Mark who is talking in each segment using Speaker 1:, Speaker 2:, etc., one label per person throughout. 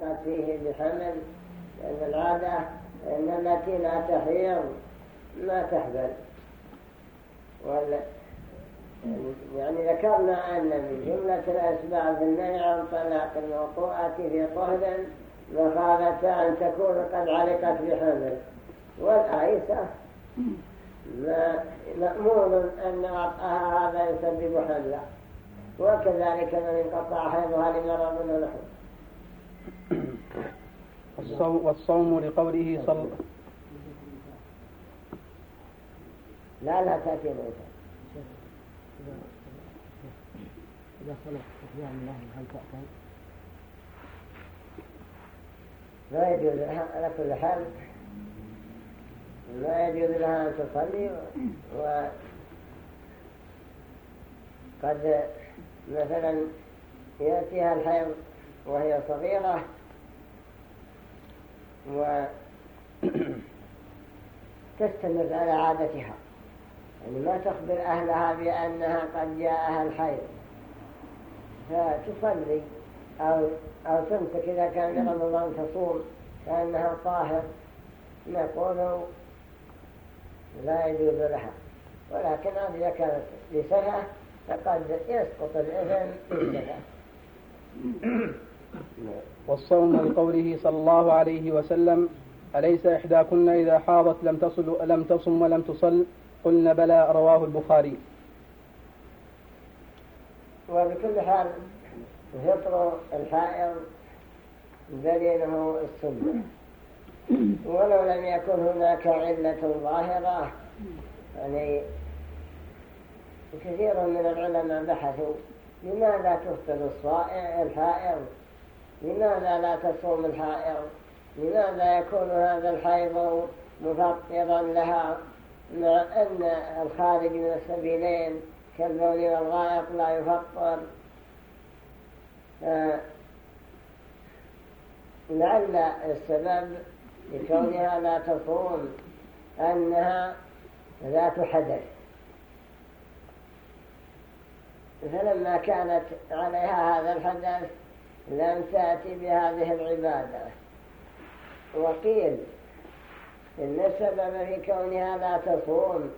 Speaker 1: فيه بحمل لأن العادة أن التي لا تحيض ما تحبل ولا يعني ذكرنا أن من جملة الأسباب النهي عن طلاق الموقوعة في طهر مخافة أن تكون قد علقت بحمل. والآيسة مأمور أن وقعها هذا يسبب حملا وكذلك من انقطع حيضها لمرض ونحو
Speaker 2: والصوم لقوله صلى
Speaker 1: لا لا تأتي موسى
Speaker 3: إذا خلق أحيان الله هل تأكل؟
Speaker 1: لا يجوز لها على كل حال لا يجوز لها أن تصلي وقد مثلا يأتيها الحيض وهي صغيرة وتستمر على عادتها. يعني ما تخبر أهلها بأنها قد جاءها الحيض فتصلي أو, أو تمسك إذا كان رمضان تصوم كأنها طاهر. نقول لا يجوز لها. ولكن إذا كانت لسنة فقد يسقط الإذن. لسنة
Speaker 2: والصوم لقوله صلى الله عليه وسلم أليس إحداكن إذا حاضت لم تصل لم تصم ولم تصل؟ قلنا بلى رواه البخاري.
Speaker 1: وبكل حال فطر الحائض دليله السنة. ولو لم يكن هناك علة ظاهرة يعني كثير من العلماء بحثوا لماذا تفطر الصائع الحائض. لماذا لا تصوم الحائض؟ لماذا يكون هذا الحيض مفطرا لها؟ مع أن الخارج من السبيلين كالبول والغائط لا يفطر. لعل السبب لكونها لا تصوم أنها ذات حدث. فلما كانت عليها هذا الحدث لم تأتي بهذه العبادة. وقيل إن السبب في كونها لا تصوم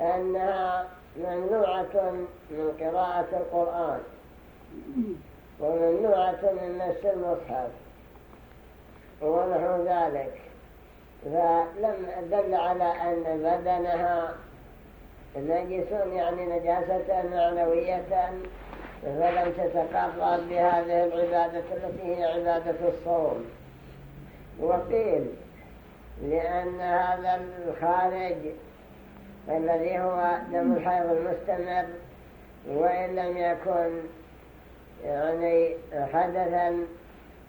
Speaker 1: أنها ممنوعة من قراءة القرآن وممنوعة من مس المصحف ونحو ذلك. فلم دل على أن بدنها نجس يعني نجاسة معنوية فلم تتقرب بهذه العبادة التي هي عبادة الصوم. وقيل لأن هذا الخارج الذي هو دم الحيض المستمر وإن لم يكن يعني حدثا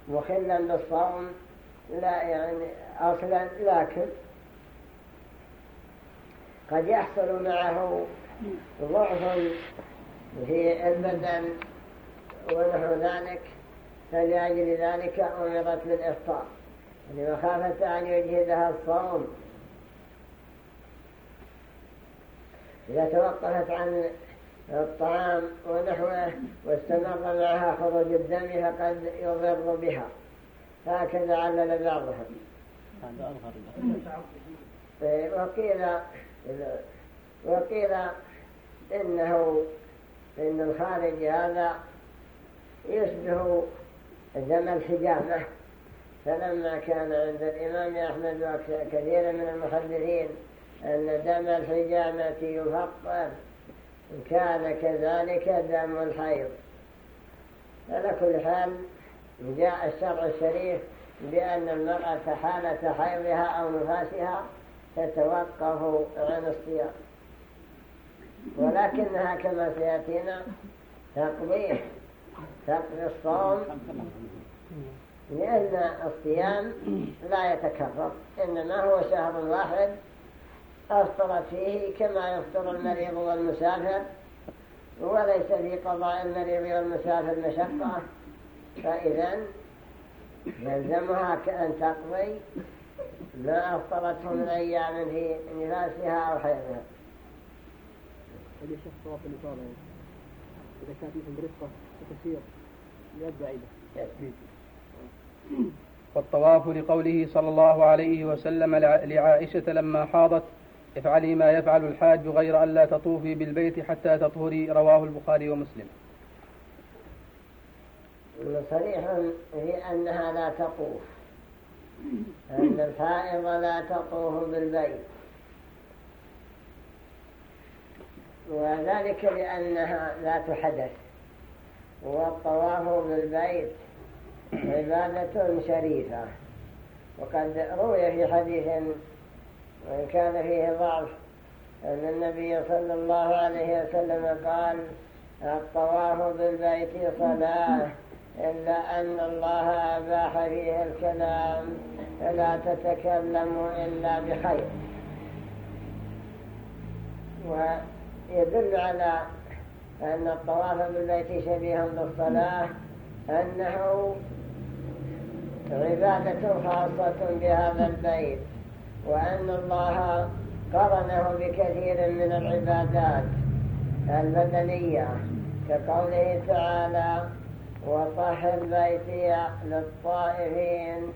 Speaker 1: مخلا بالصوم لا يعني أصلا لكن قد يحصل معه ضعف في البدن ونحو ذلك فلأجل ذلك أمرت بالإفطار. لمخافة أن يجهدها الصوم. إذا توقفت عن الطعام ونحوه واستمر معها خروج الدم فقد يضر بها. هكذا علل بعضهم. وقيل وقيل إنه إن الخارج هذا يشبه دم الحجامة فلما كان عند الإمام أحمد وكثير من المحدثين أن دم الحجامة يفطر كان كذلك دم الحيض. على كل حال جاء الشرع الشريف بأن المرأة حالة حيضها أو نفاسها تتوقف عن الصيام. ولكنها كما سيأتينا تقضيه تقضي الصوم. لأن الصيام لا يتكرر إنما هو شهر واحد أفطرت فيه كما يفطر المريض والمسافر وليس في قضاء المريض والمسافر مشقة. فإذا يلزمها كأن تقضي ما أفطرته من أيام في نفاسها أو حيضها.
Speaker 3: اللي شخص طواف الإطالة إذا كان فيهم برفقة وتسير يد بعيدة
Speaker 2: والطواف لقوله صلى الله عليه وسلم لعائشة لما حاضت افعلي ما يفعل الحاج غير أن لا تطوفي بالبيت حتى تطهري رواه البخاري ومسلم.
Speaker 1: صريح في أنها لا تطوف. أن الحائض لا تطوف بالبيت. وذلك لأنها ذات حدث والطواف بالبيت عبادة شريفة. وقد روي في حديث وإن كان فيه ضعف أن النبي صلى الله عليه وسلم قال الطواف بالبيت صلاة إلا أن الله أباح فيه الكلام فلا تتكلموا إلا بخير. ويدل على أن الطواف بالبيت شبيه بالصلاة أنه عبادة خاصة بهذا البيت وأن الله قرنه بكثير من العبادات البدنية كقوله تعالى وطهر بيتي للطائفين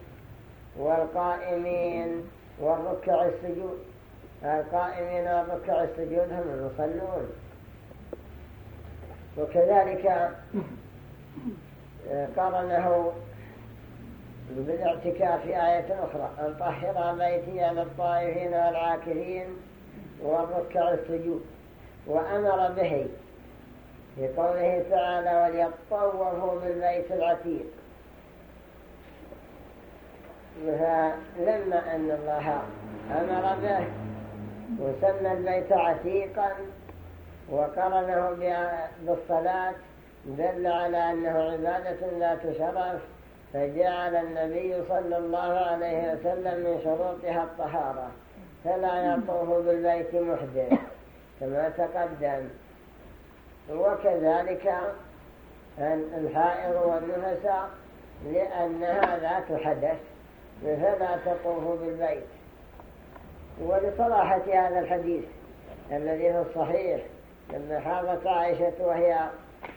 Speaker 1: والقائمين والركع السجود القائمين والركع السجود هم المصلون. وكذلك قرنه بالاعتكاف في آية أخرى أن طهر بيتي للطائفين والعاكفين والركع السجود. وأمر به في قوله تعالى وليطوفوا بالبيت العتيق. فلما أن الله أمر به. وسمى البيت عتيقا وقرنه بالصلاة دل على أنه عبادة لا تشرف فجعل النبي صلى الله عليه وسلم من شروطها الطهارة فلا يطوف بالبيت محدث كما تقدم. وكذلك الحائر والنفساء لأنها ذات حدث فلا تطوف بالبيت. ولصراحة هذا الحديث الذي هو الصحيح لما حاضت عائشة وهي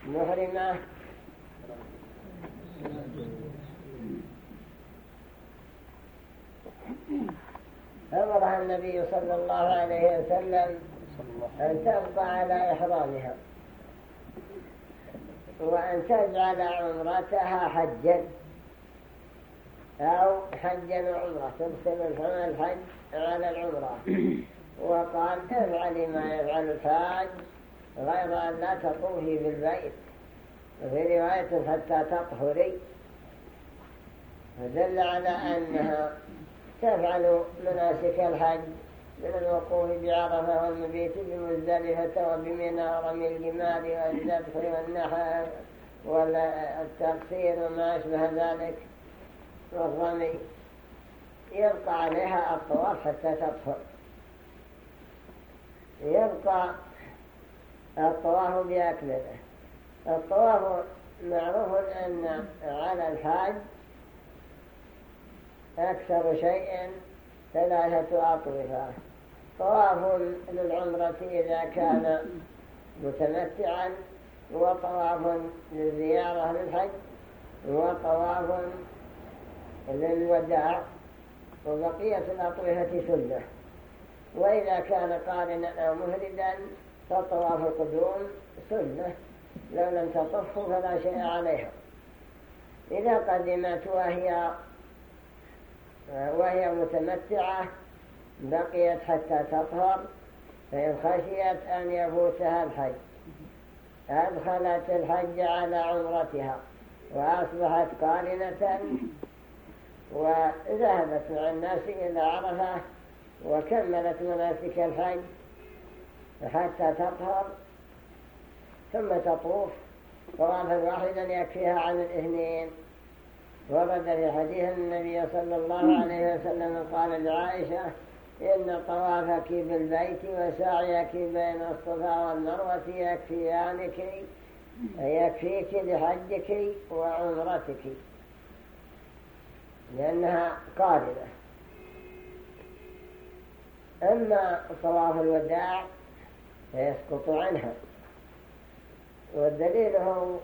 Speaker 1: محرمة. أمرها النبي صلى الله عليه وسلم أن تبقى على إحرامها وأن تجعل عمرتها حجا أو حجا وعمرة تقسم الحج على العمرة وقال افعلي ما يفعل الحاج غير أن لا تطوفي بالبيت. وفي رواية حتى تطهري. فدل على أنها تفعل مناسك الحج من الوقوف بعرفة والمبيت بمزدلفة وبمنى ورمي الجمال والذبح والنحر والتقصير وما أشبه ذلك. والرمي. يبقى عليها الطواف حتى تطهر. يبقى الطواف بأكمله الطواف معروف أن على الحاج أكثر شيء ثلاثة أطوفة طواف للعمرة إذا كان متمتعا وطواف للزيارة للحج وطواف للوداع. وبقية الأطوفة سنة وإذا كان قارنا أو مهردا فطواف القدوم سنة لو لم تطفوا فلا شيء عليها. إذا قدمت وهي وهي متمتعة بقيت حتى تطهر فإن خشيت أن يفوتها الحج. أدخلت الحج على عمرتها وأصبحت قارنة. وذهبت مع الناس إلى عرفة وكملت مناسك الحج حتى تطهر ثم تطوف طوافا واحدا يكفيها عن الاثنين. ورد في حديث النبي صلى الله عليه وسلم قال لعائشة إن طوافك بالبيت وسعيك بين الصفا والمروة يكفيانك يكفيك لحجك وعمرتك. لأنها قارنة أما طواف الوداع فيسقط عنها. والدليل هو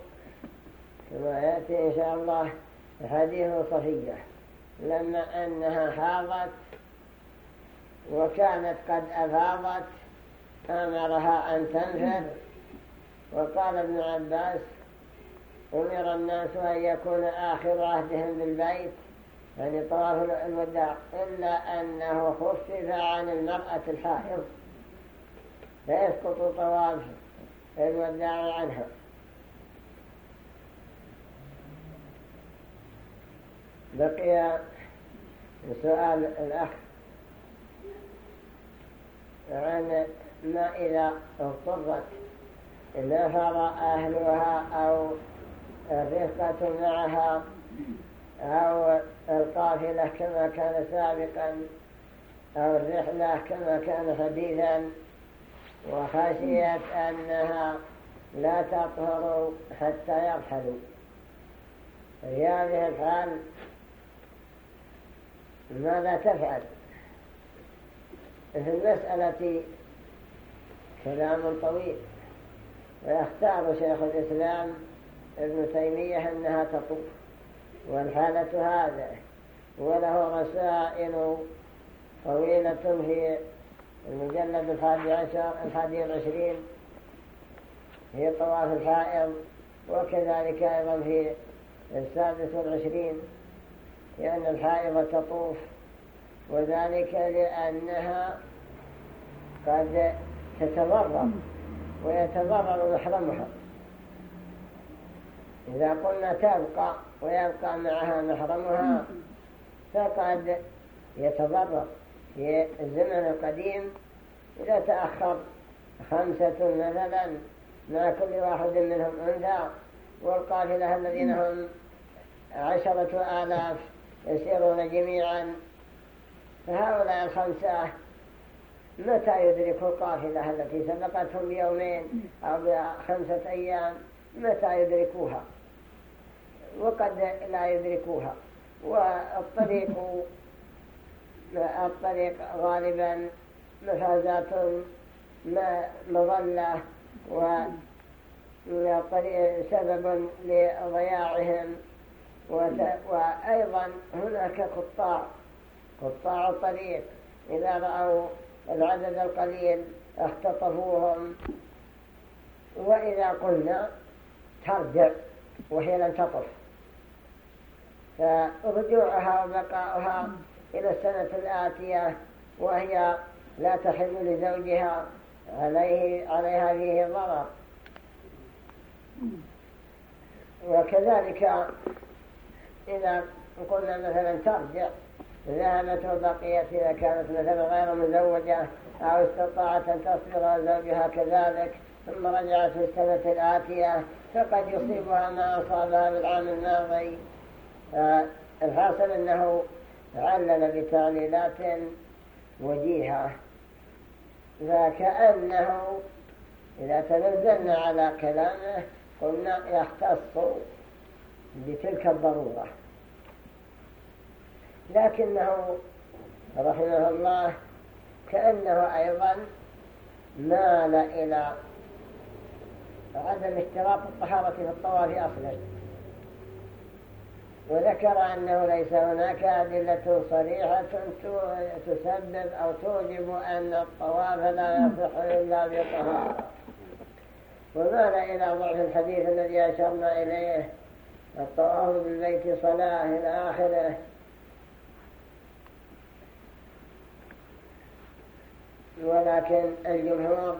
Speaker 1: كما يأتي إن شاء الله حديث صفية لما أنها حاضت وكانت قد أفاضت أمرها أن تنفر وقال ابن عباس أمر الناس أن يكون آخر عهدهم بالبيت يعني طواف الوداع إلا أنه خفف عن المرأة الحائض فيسقط طواف الوداع عنها. بقي سؤال الأخ عن ما إذا اضطرت نفر أهلها أو الرفقة معها أو القافلة كما كان سابقا أو الرحلة كما كان حديثا وخشيت أنها لا تطهر حتى يرحلوا. في هذه الحال ماذا تفعل؟ في المسألة كلام طويل. ويختار شيخ الإسلام ابن تيمية أنها تطوف. والحالة هذا وله رسائل طويلة في المجلد الحادي عشر الحادي والعشرين في طواف الحائض وكذلك أيضا في السادس والعشرين لأن الحائض تطوف وذلك لأنها قد تتضرر ويتضرر محرمها إذا قلنا تبقى ويبقى معها محرمها فقد يتضرر. في الزمن القديم إذا تأخر خمسة مثلا مع كل واحد منهم أنثى والقافلة الذين هم عشرة آلاف يسيرون جميعا فهؤلاء الخمسة متى يدركوا القافلة التي سبقتهم بيومين أو بخمسة أيام؟ متى يدركوها؟ وقد لا يدركوها. والطريق الطريق غالبا مفازات مظلة وسبب لضياعهم. وأيضا هناك قطاع قطاع الطريق إذا رأوا العدد القليل اختطفوهم. وإذا قلنا ترجع وهي لم تطف. فرجوعها وبقاؤها إلى السنة الآتية وهي لا تحل لزوجها عليه عليها فيه ضرر وكذلك إذا قلنا مثلا ترجع ذهبت وبقيت إذا كانت مثلا غير مزوجة أو استطاعت أن تصبر زوجها كذلك ثم رجعت في السنة الآتية فقد يصيبها ما أصابها بالعام الماضي. الحاصل أنه علل بتعليلات وجيهة. فكأنه إذا تنزلنا على كلامه قلنا يختص بتلك الضرورة. لكنه رحمه الله كأنه أيضا مال إلى عدم اشتراط الطهارة في الطواف أصلا. وذكر أنه ليس هناك أدلة صريحة تسبب أو توجب أن الطواف لا يصح إلا بطهارة. ومال إلى ضعف الحديث الذي أشرنا إليه. الطواف بالبيت صلاة إلى آخره. ولكن الجمهور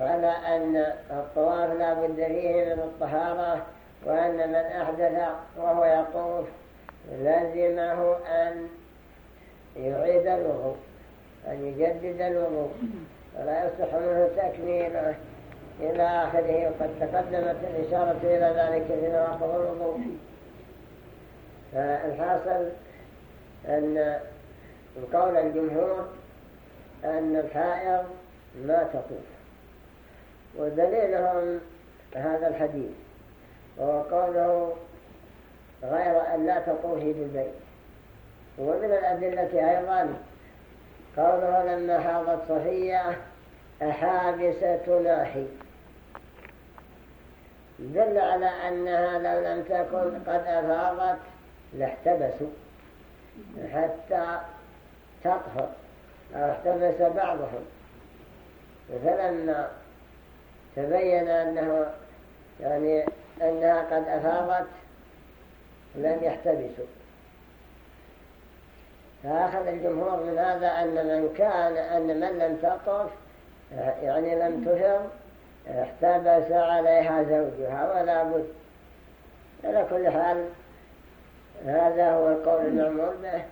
Speaker 1: على أن الطواف لا بد فيه من الطهارة. وأن من أحدث وهو يطوف لازمه أن يعيد الوضوء أن يجدد الوضوء. ولا يصح منه تكميله إلى آخره. وقد تقدمت الإشارة إلى ذلك في نواقض الوضوء. فالحاصل أن قول الجمهور أن الحائض ما تطوف. ودليلهم هذا الحديث. وهو قوله غير أن لا تطوفي بالبيت. ومن الأدلة أيضا قوله لما حاضت صفية أحابسة ناحي. دل على أنها لو لم تكن قد أفاضت لاحتبسوا حتى تطهر أو احتبس بعضهم. فلما تبين أنه يعني أنها قد أفاضت لم يحتبسوا. فأخذ الجمهور من هذا أن من كان أن من لم تطف يعني لم تفض احتبس عليها زوجها ولا بد. على كل حال هذا هو القول المعمول به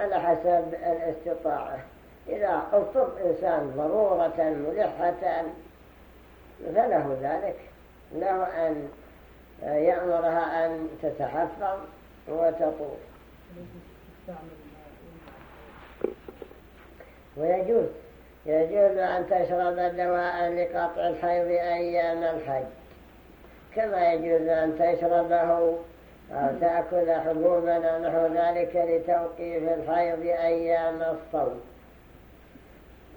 Speaker 1: على حسب الاستطاعة. إذا اضطر إنسان ضرورة ملحة فله ذلك. له أن يأمرها أن تتحفظ وتطوف. ويجوز يجوز أن تشرب دواء لقطع الحيض أيام الحج. كما يجوز أن تشربه أو تأكل حبوبا نحو ذلك لتوقيف الحيض أيام الصوم.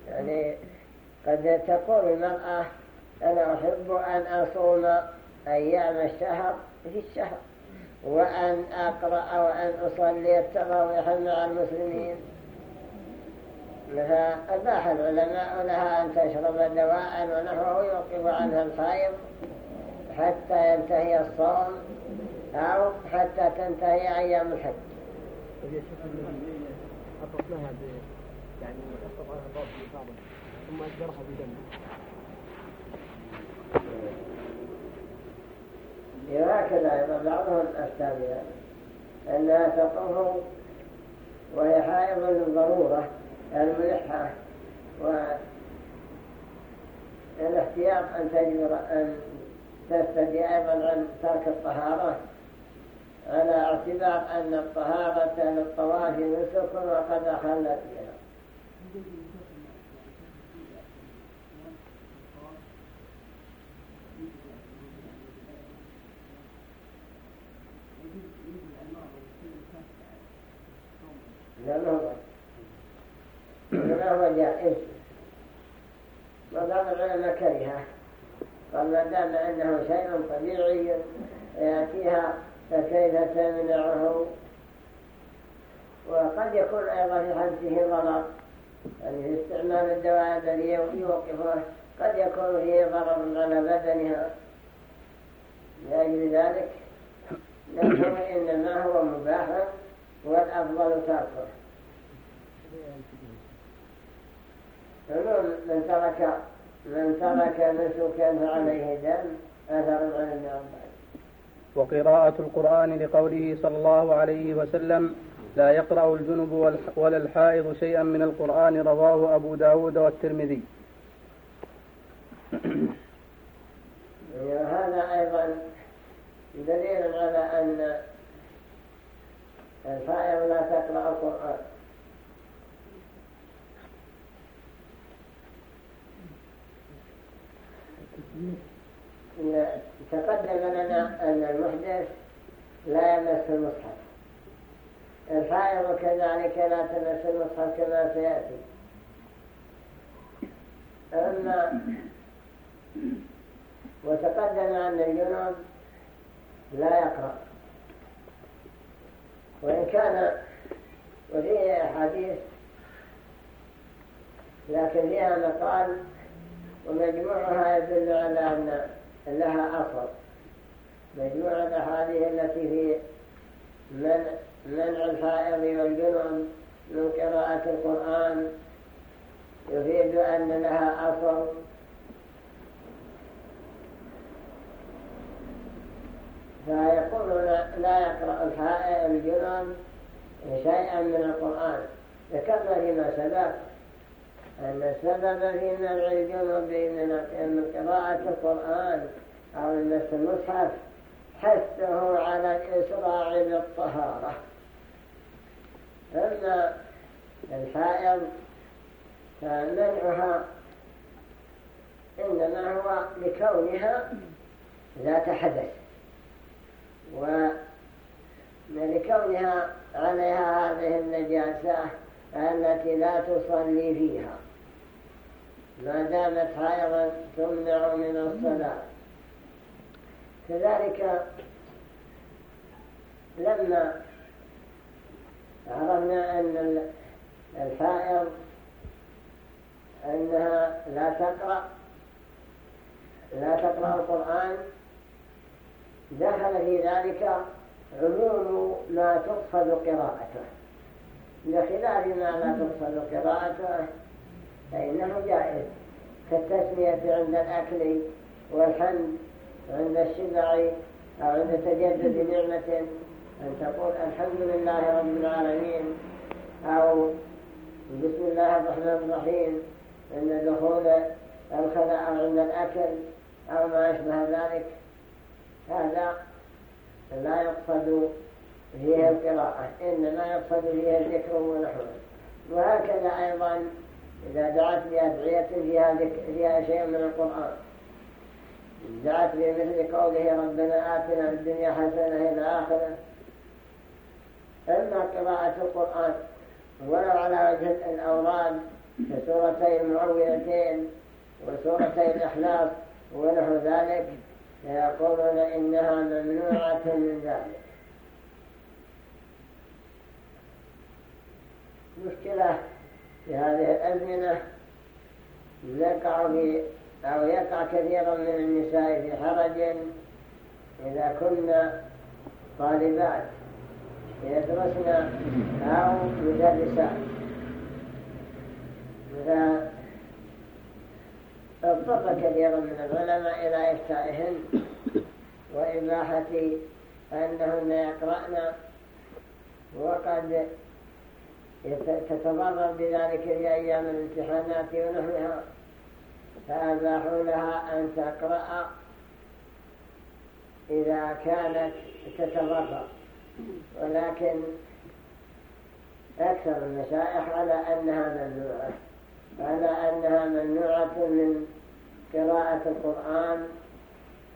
Speaker 1: يعني قد تقول المرأة أنا أحب أن أصوم أيام الشهر في الشهر. وأن أقرأ وأن أصلي التراويح مع المسلمين. فأباح العلماء لها أن تشرب دواء ونحوه يوقف عنها الحيض حتى ينتهي الصوم أو حتى تنتهي أيام الحج. يعني ثم أجرها بدم هكذا أيضا بعضهم بها أنها تطوف وهي حائض للضرورة الملحة والاحتياط أن تجبر أن تستدي أيضا عن ترك الطهارة على اعتبار أن الطهارة للطواف نسك وقد أخلت بها لا هو جائز وبعض العلماء كرهه قال ما دام انه شيء طبيعي يأتيها فكيف تمنعه؟ وقد يكون أيضا في حدثه ضرر يعني استعمال الدواء الذي يوقفه قد يكون فيه ضرر على بدنها. لأجل ذلك نقول إنما هو مباح والأفضل تركه. من ترك من ترك نسكا فعليه دم عن
Speaker 2: وقراءة القرآن لقوله صلى الله عليه وسلم لا يقرأ الجنب ولا الحائض شيئا من القرآن رواه أبو داود والترمذي.
Speaker 1: هذا أيضا دليل على أن الحائض لا تقرأ القرآن. تقدم لنا أن المحدث لا يمس المصحف. الحائض كذلك لا تمس المصحف كما سيأتي. أما وتقدم أن الجنوب لا يقرأ. وإن كان وفيه أحاديث لكن فيها مقال ومجموعها يدل على أن لها أصل. مجموع الأحاديث التي في من منع الحائض والجنون من قراءة القرآن يفيد أن لها أصل. فيقولون لا يقرأ الحائض الجنون شيئا من القرآن. ذكرنا فيما سبق السبب في منع الجنوب من قراءة القرآن أو من المصحف حثه على الإسراع بالطهارة. أما الحائض فمنعها إنما هو لكونها ذات حدث. ولكونها عليها هذه النجاسة التي لا تصلي فيها. ما دامت حيضا تمنع من الصلاة. كذلك لما عرفنا أن الحائض أنها لا تقرأ لا تقرأ القرآن دخل في ذلك عموم ما تقصد قراءته. بخلاف ما لا تقصد قراءته فإنه جائز كالتسمية عند الأكل والحمد عند الشبع أو عند تجدد نعمة أن تقول الحمد لله رب العالمين أو بسم الله الرحمن الرحيم عند دخول الخلاء أو عند الأكل أو ما أشبه ذلك. هذا لا يقصد فيه القراءة إنما يقصد فيه الذكر ونحوه وهكذا أيضا إذا دعت بأدعية فيها, فيها شيء من القرآن. دعت بمثل قوله ربنا آتنا في الدنيا حسنة إلى آخره أما قراءة القرآن ولو على وجه الأوراد كسورتي المعوذتين وسورتي الإخلاص ونحو ذلك فيقولون إنها ممنوعة من ذلك. مشكلة في هذه الأزمنة يقع أو يقع كثيرا من النساء في حرج إذا كنا طالبات يدرسن أو مدرسات اضطر كثير من العلماء إلى إفتائهن وإباحة أنهن يقرأن وقد تتضرر بذلك في أيام الامتحانات ونحوها فأباحوا لها أن تقرأ إذا كانت تتضرر. ولكن أكثر المشائخ على أنها ممنوعة. على أنها ممنوعة من قراءة القرآن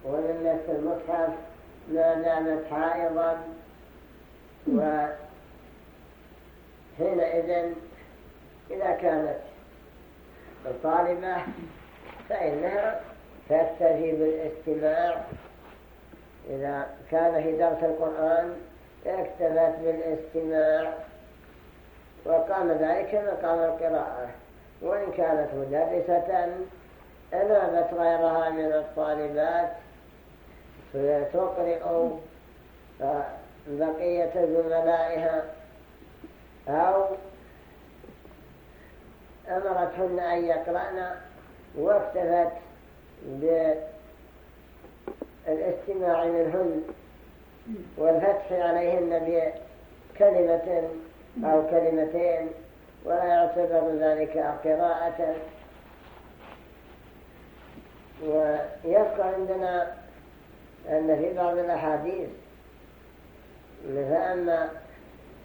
Speaker 1: ومن نفس المصحف ما دامت حائضا وحينئذ إذا كانت طالبة فإنها تكتفي بالاستماع إذا كان في درس القرآن اكتفت بالاستماع. وقام ذلك مقام القراءة. وإن كانت مدرسة أنابت غيرها من الطالبات فتقرئ بقية زملائها أو أمرتهن أن يقرأن واكتفت بالاستماع منهن والفتح عليهن بكلمة أو كلمتين ولا يعتبر ذلك قراءة. ويبقى عندنا أن في بعض الأحاديث فأما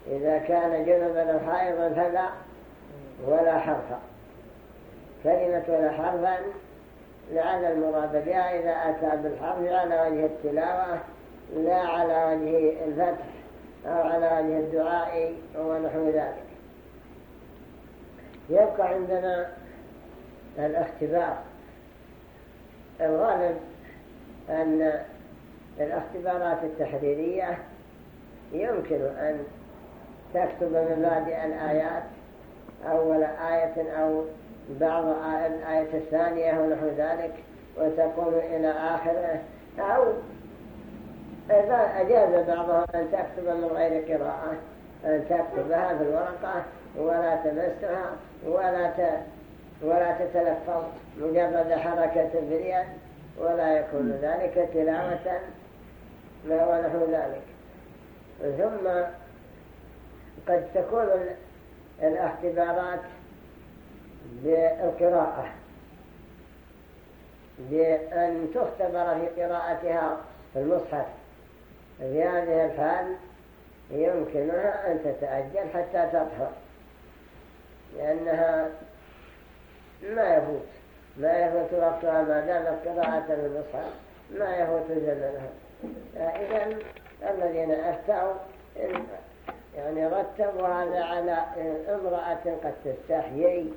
Speaker 1: إذا كان جنبا أو حائضا فلا ولا حرفا كلمة ولا حرفا لعل المراد بها إذا أتى بالحرف على وجه التلاوة لا على وجه الفتح أو على وجه الدعاء ونحو ذلك. يبقى عندنا الاختبار. الغالب أن الاختبارات التحريرية يمكن أن تكتب مبادئ الآيات أول آية أو بعض الآية الثانية ونحو ذلك وتقول إلى آخره أو إذا أجاز بعضهم أن تكتب من غير قراءة أن تكتبها في الورقة ولا تمسها ولا ولا تتلفظ مجرد حركة باليد ولا يكون ذلك تلاوة ونحو ذلك. ثم قد تكون الاختبارات بالقراءة. بأن تختبر في قراءتها في المصحف. في هذه الحال يمكنها أن تتأجل حتى تطهر لأنها ما يفوت. ما يفوت وقتها ما دامت قراءة المصحف ما يفوت زمنها. إذا الذين أفتوا يعني رتبوا هذا على امرأة قد تستحيي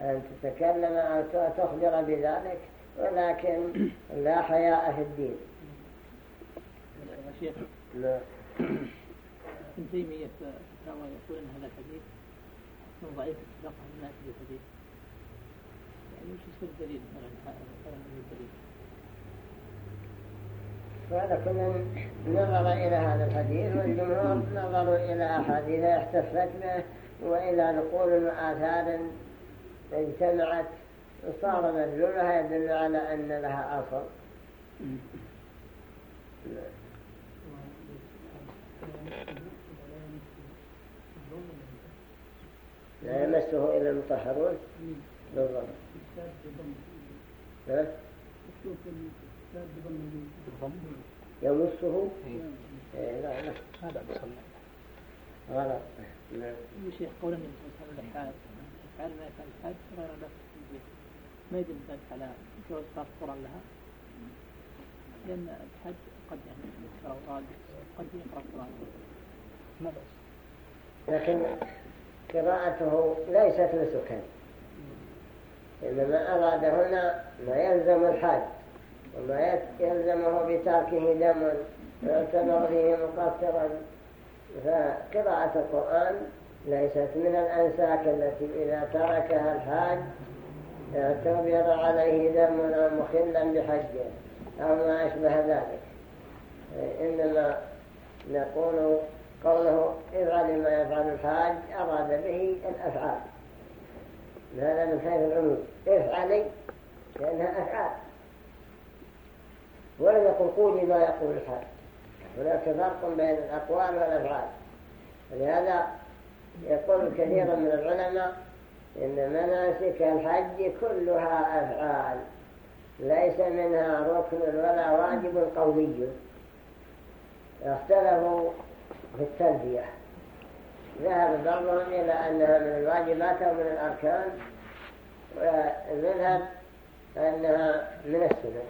Speaker 1: أن تتكلم أو تخبر بذلك ولكن لا حياء في الدين.
Speaker 4: شيخ لا. ابن تيمية فتاوى يقول أن هذا الحديث من ضعيف اتفاق الناس بالحديث يعني وش الدليل هذا الدليل
Speaker 1: وهذا كل نظر إلى هذا الحديث والجمهور نظروا إلى أحاديث احتفت به وإلى نقول وآثار اجتمعت. صار مدلولها يدل على أن لها أصل. لا يمسه إلا المطهرون. بالضبط. يمسه إيه. لا لا. هذا غلط.
Speaker 4: نعم شيخ قول النبي صلى الله عليه وسلم يفعل ما يفعل الحاج غير بس ما يدل ذلك على جواز القرآن لها؟ لأن الحج قد يعني يقرأ قد يقرأ القرآن
Speaker 1: ما بس. لكن قراءته ليست نسكا إنما أراد هنا ما يلزم الحاج وما يلزمه بتركه دم ويعتبر فيه مقصرا. فقراءة القرآن ليست من الأنساك التي إذا تركها الحاج اعتبر عليه دم أو مخلا بحجه أو ما أشبه ذلك. إنما نقول قوله افعل ما يفعل الحاج أراد به الأفعال. هذا من حيث العموم. افعلي لأنها أفعال. ولم يقل قولي ما يقول الحاج هناك فرق بين الأقوال والأفعال. ولهذا يقول كثير من العلماء إن مناسك الحج كلها أفعال ليس منها ركن ولا واجب قولي اختلفوا في التلبية. ذهب بعضهم إلى أنها من الواجبات أو من الأركان ونذهب أنها من السنة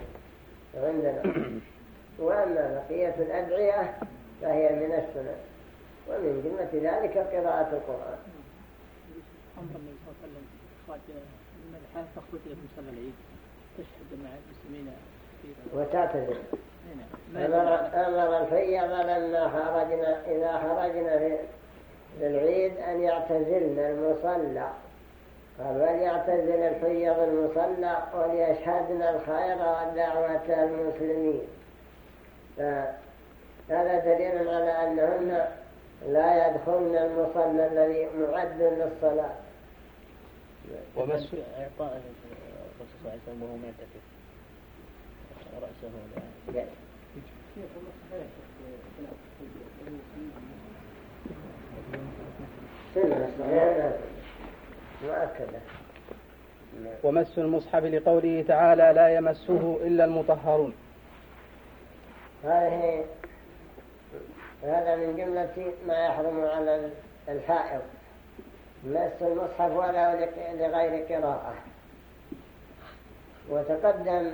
Speaker 1: عندنا. وأما بقية الأدعية فهي من السنة. ومن جملة ذلك قراءة القرآن.
Speaker 4: أمر النبي صلى الله عليه وسلم إخراج الملحة تخرج إلى مصلى العيد تشهد مع المسلمين
Speaker 1: وتعتذر أمر, الفيض لما خرجنا إذا خرجنا في العيد أن يعتزلن المصلى. وليعتزل الفيض المصلى وليشهدن الخير ودعوة المسلمين. فهذا دليل على أنهن لا يدخلن المصلى الذي معد للصلاة.
Speaker 3: ومس إعطاء الرسول صلى الله عليه وسلم وهو معتكف رأسه
Speaker 2: ومس المصحف لقوله تعالى لا يمسه إلا المطهرون.
Speaker 1: هذه هذا من جملة ما يحرم على الحائض. مس المصحف ولا لغير قراءة. وتقدم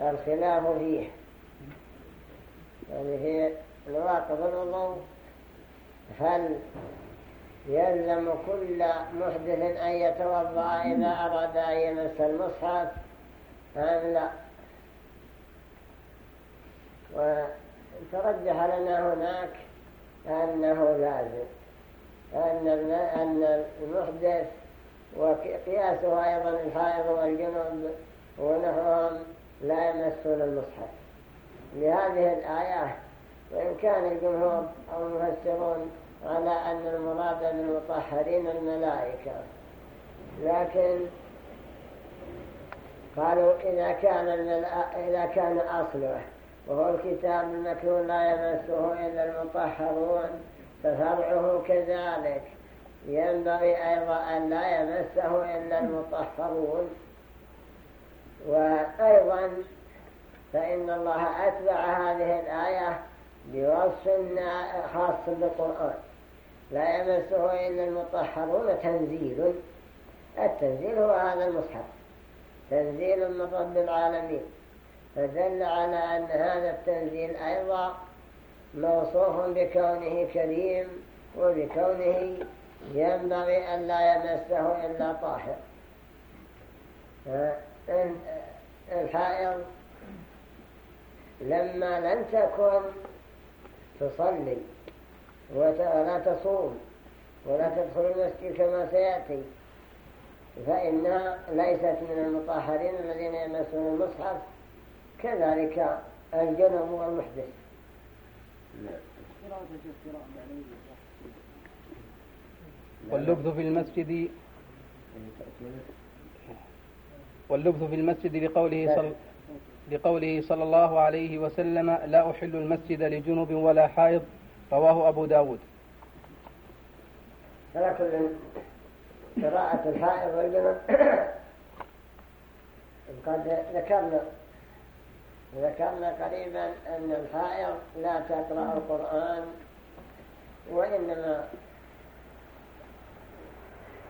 Speaker 1: الخلاف فيه. يعني في نواقض الوضوء. هل يلزم كل محدث أن يتوضأ إذا أراد أن يمس المصحف. أم لا. وترجح لنا هناك أنه لازم. أن أن المحدث وقياسه أيضا الحائض والجنوب ونحوهم لا يمسون المصحف. لهذه الآية وإن كان الجمهور أو المفسرون على أن المراد بالمطهرين الملائكة. لكن قالوا إذا كان, إذا كان أصله وهو الكتاب المكنون لا يمسه إلا المطهرون ففرعه كذلك. ينبغي أيضا أن لا يمسه إلا المطهرون. وأيضا فإن الله أتبع هذه الآية بوصف خاص بالقرآن. لا يمسه إلا المطهرون تنزيل. التنزيل هو هذا المصحف. تنزيل من رب العالمين فدل على أن هذا التنزيل أيضا موصوف بكونه كريم وبكونه ينبغي أن لا يمسه إلا طاهر. الحائض لما لم تكن تصلي ولا تصوم. ولا تدخل المسجد كما سيأتي. فإنها ليست من المطهرين الذين يمسون المصحف كذلك الجنب والمحدث.
Speaker 2: واللبث في المسجد واللبث في المسجد لقوله صلى لقوله صلى الله عليه وسلم لا أحل المسجد لجنب ولا حائض. رواه أبو داود.
Speaker 1: على كل قراءة الحائض والجنب قد ذكرنا ذكرنا قريبا أن الحائض لا تقرأ القرآن وإنما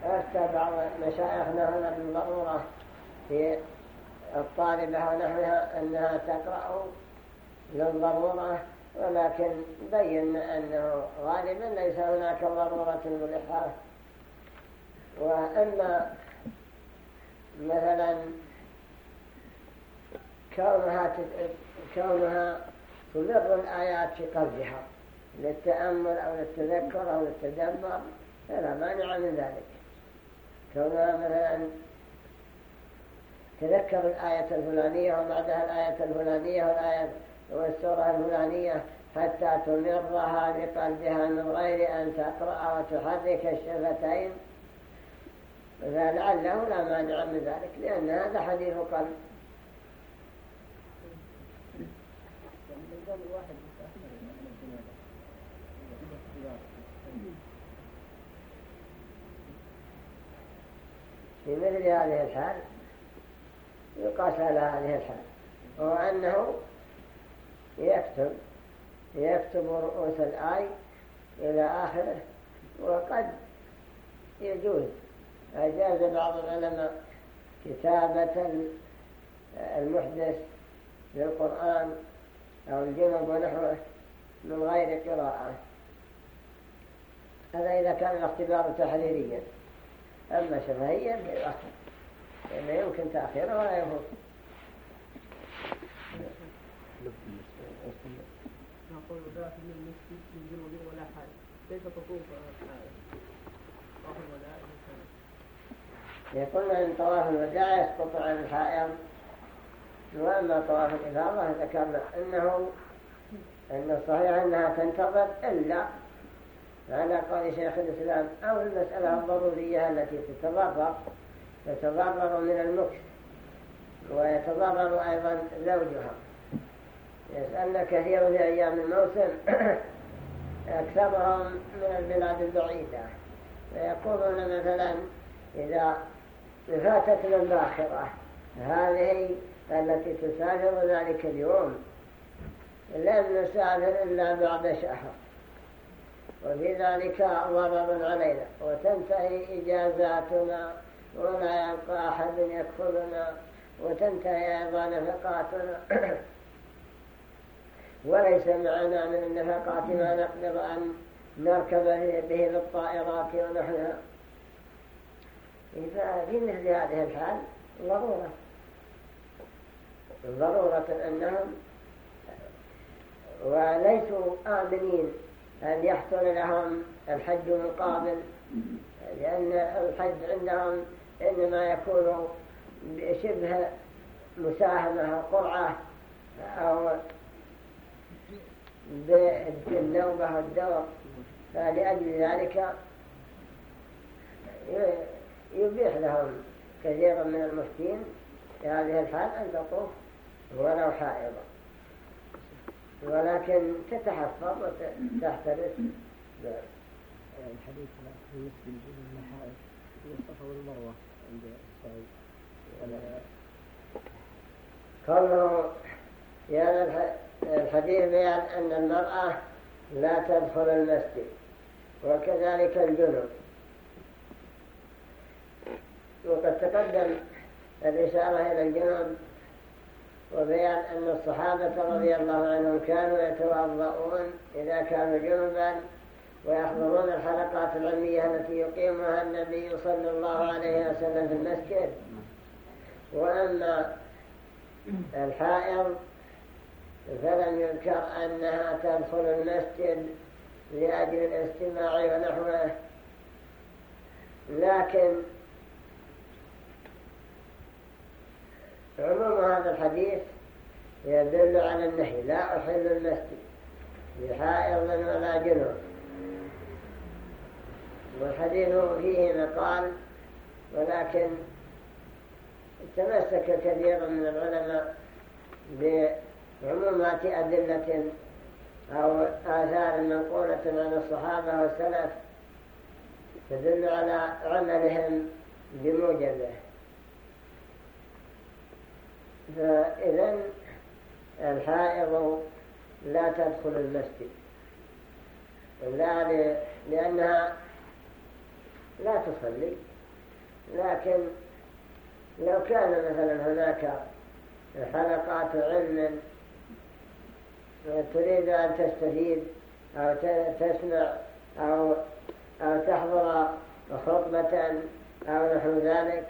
Speaker 1: أفتى بعض مشايخنا هنا بالضرورة في الطالبة ونحوها أنها تقرأ للضرورة ولكن بينا أنه غالبا ليس هناك ضرورة ملحة وأما مثلا كونها كونها تمر الآيات في قلبها للتأمل أو للتذكر أو للتدبر فلا مانع من ذلك. كونها مثلا تذكر الآية الفلانية وبعدها الآية الفلانية والآية والسورة الفلانية حتى تمرها بقلبها من غير أن تقرأ وتحرك الشفتين. فلعله لا مانع من ذلك لأن هذا حديث قلب. في مثل هذه الحال يقاس على هذه الحال وهو أنه يكتب يكتب رؤوس الآي إلى آخره وقد يجوز. أجاز بعض العلماء كتابة المحدث للقرآن أو الجنب ونحوه من غير قراءة. هذا إذا كان الاختبار تحريريا أما شفهيا لأنه يمكن تأخيره ولا يفوت.
Speaker 4: نقول داخل المسجد من جنوب ولا كيف تطوف طواف الوداع
Speaker 1: يقول أن طواف الوداع يسقط عن الحائض وأما طواف الإفاضة ذكرنا أنه أن الصحيح أنها تنتظر إلا على قول شيخ الإسلام أو المسألة الضرورية التي تتضرر تتضرر من المكس ويتضرر أيضا زوجها. يسألنا كثير في أيام الموسم أكثرهم من البلاد البعيدة. فيقولون مثلا إذا فاتتنا الباخرة هذه التي تسافر ذلك اليوم لم نسافر إلا بعد شهر. وفي ذلك ضرر علينا. وتنتهي إجازاتنا ولا يبقى أحد يكفلنا وتنتهي أيضا نفقاتنا. وليس معنا من النفقات ما نقدر أن نركب به بالطائرات ونحنها ففي مثل هذه الحال ضرورة. ضرورة أنهم وليسوا آمنين أن يحصل لهم الحج مقابل لأن الحج عندهم إنما يكون شبه مساهمة قرعة أو بالنوبة والدور فلأجل ذلك يبيح لهم كثيرا من المفتين في هذه الحال أن تطوف ولو حائضا ولكن تتحفظ وتحترس.
Speaker 3: الحديث بالنسبة لجزء المحائط هي الصفا والمروة عند الصعيد
Speaker 1: قوله يا الحديث بيان أن المرأة لا تدخل المسجد وكذلك الجنوب وقد تقدم الإشارة إلى الجنوب وبيان أن الصحابة رضي الله عنهم كانوا يتوضؤون إذا كانوا جنبا ويحضرون الحلقات العلمية التي يقيمها النبي صلى الله عليه وسلم في المسجد. وأما الحائض فلم يذكر أنها تدخل المسجد لأجل الاستماع ونحوه. لكن عموم هذا الحديث يدل على النهي لا أحل المسجد بحائض ولا جنوب والحديث فيه مقال ولكن تمسك كثير من العلماء بعمومات أدلة أو آثار منقولة عن الصحابة والسلف تدل على عملهم بموجبه فإذا الحائض لا تدخل المسجد. لا لأنها لا تصلي. لكن لو كان مثلا هناك حلقات علم تريد أن تستفيد أو تسمع أو, أو تحضر خطبة أو نحو ذلك.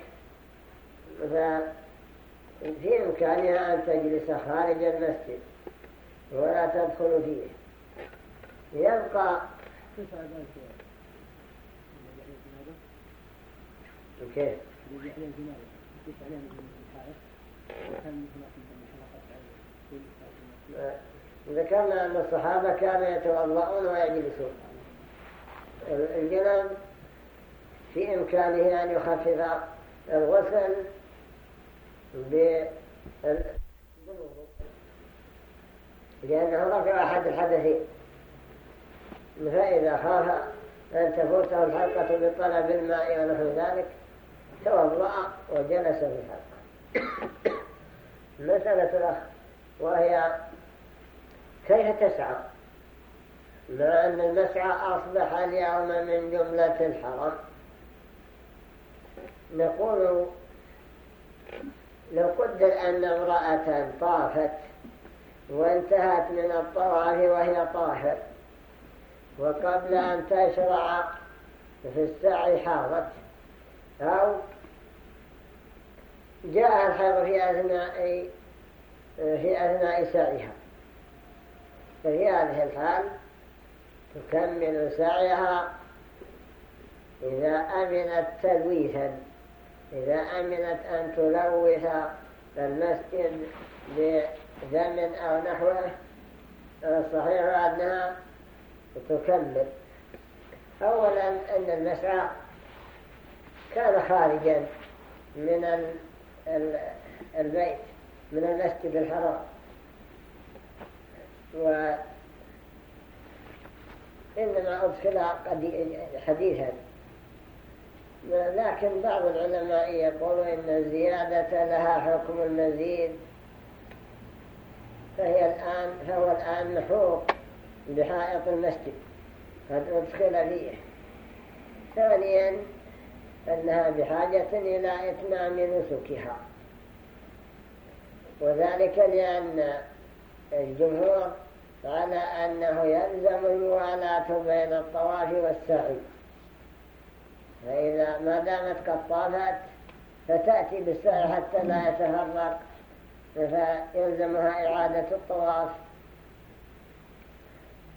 Speaker 1: ففي إمكانها أن تجلس خارج المسجد ولا تدخل فيه. يبقى كيف؟ ذكرنا أن الصحابة كانوا يتوضؤون ويجلسون. الجنب في إمكانه أن يخفف الغسل لأنه رفع أحد الحدثين. فإذا خاف أن تفوته الحلقة بطلب الماء ونحو ذلك توضأ وجلس في الحلقة. مسألة الأخ وهي كيف تسعى؟ مع أن المسعى أصبح اليوم من جملة الحرم. نقول لو قدر أن امرأة طافت وانتهت من الطواف وهي طاهر وقبل أن تشرع في السعي حاضت أو جاء الحيض في أثناء في أثناء سعيها. ففي هذه الحال. تكمل سعيها إذا أمنت تلويثا. إذا أمنت أن تلوث المسجد بدم أو نحوه الصحيح أنها تكمل. أولا أن المسعى كان خارجا من البيت من المسجد الحرام. وإنما أدخل حديثا. لكن بعض العلماء يقولون إن الزيادة لها حكم المزيد. فهي الآن فهو الآن محوق بحائط المسجد. قد أدخل فيه. ثانيا أنها بحاجة إلى إتمام نسكها وذلك لأن الجمهور على أنه يلزم الموالاة بين الطواف والسعي. فإذا ما دامت قد طافت فتأتي بالسعي حتى لا يتفرق فيلزمها إعادة الطواف.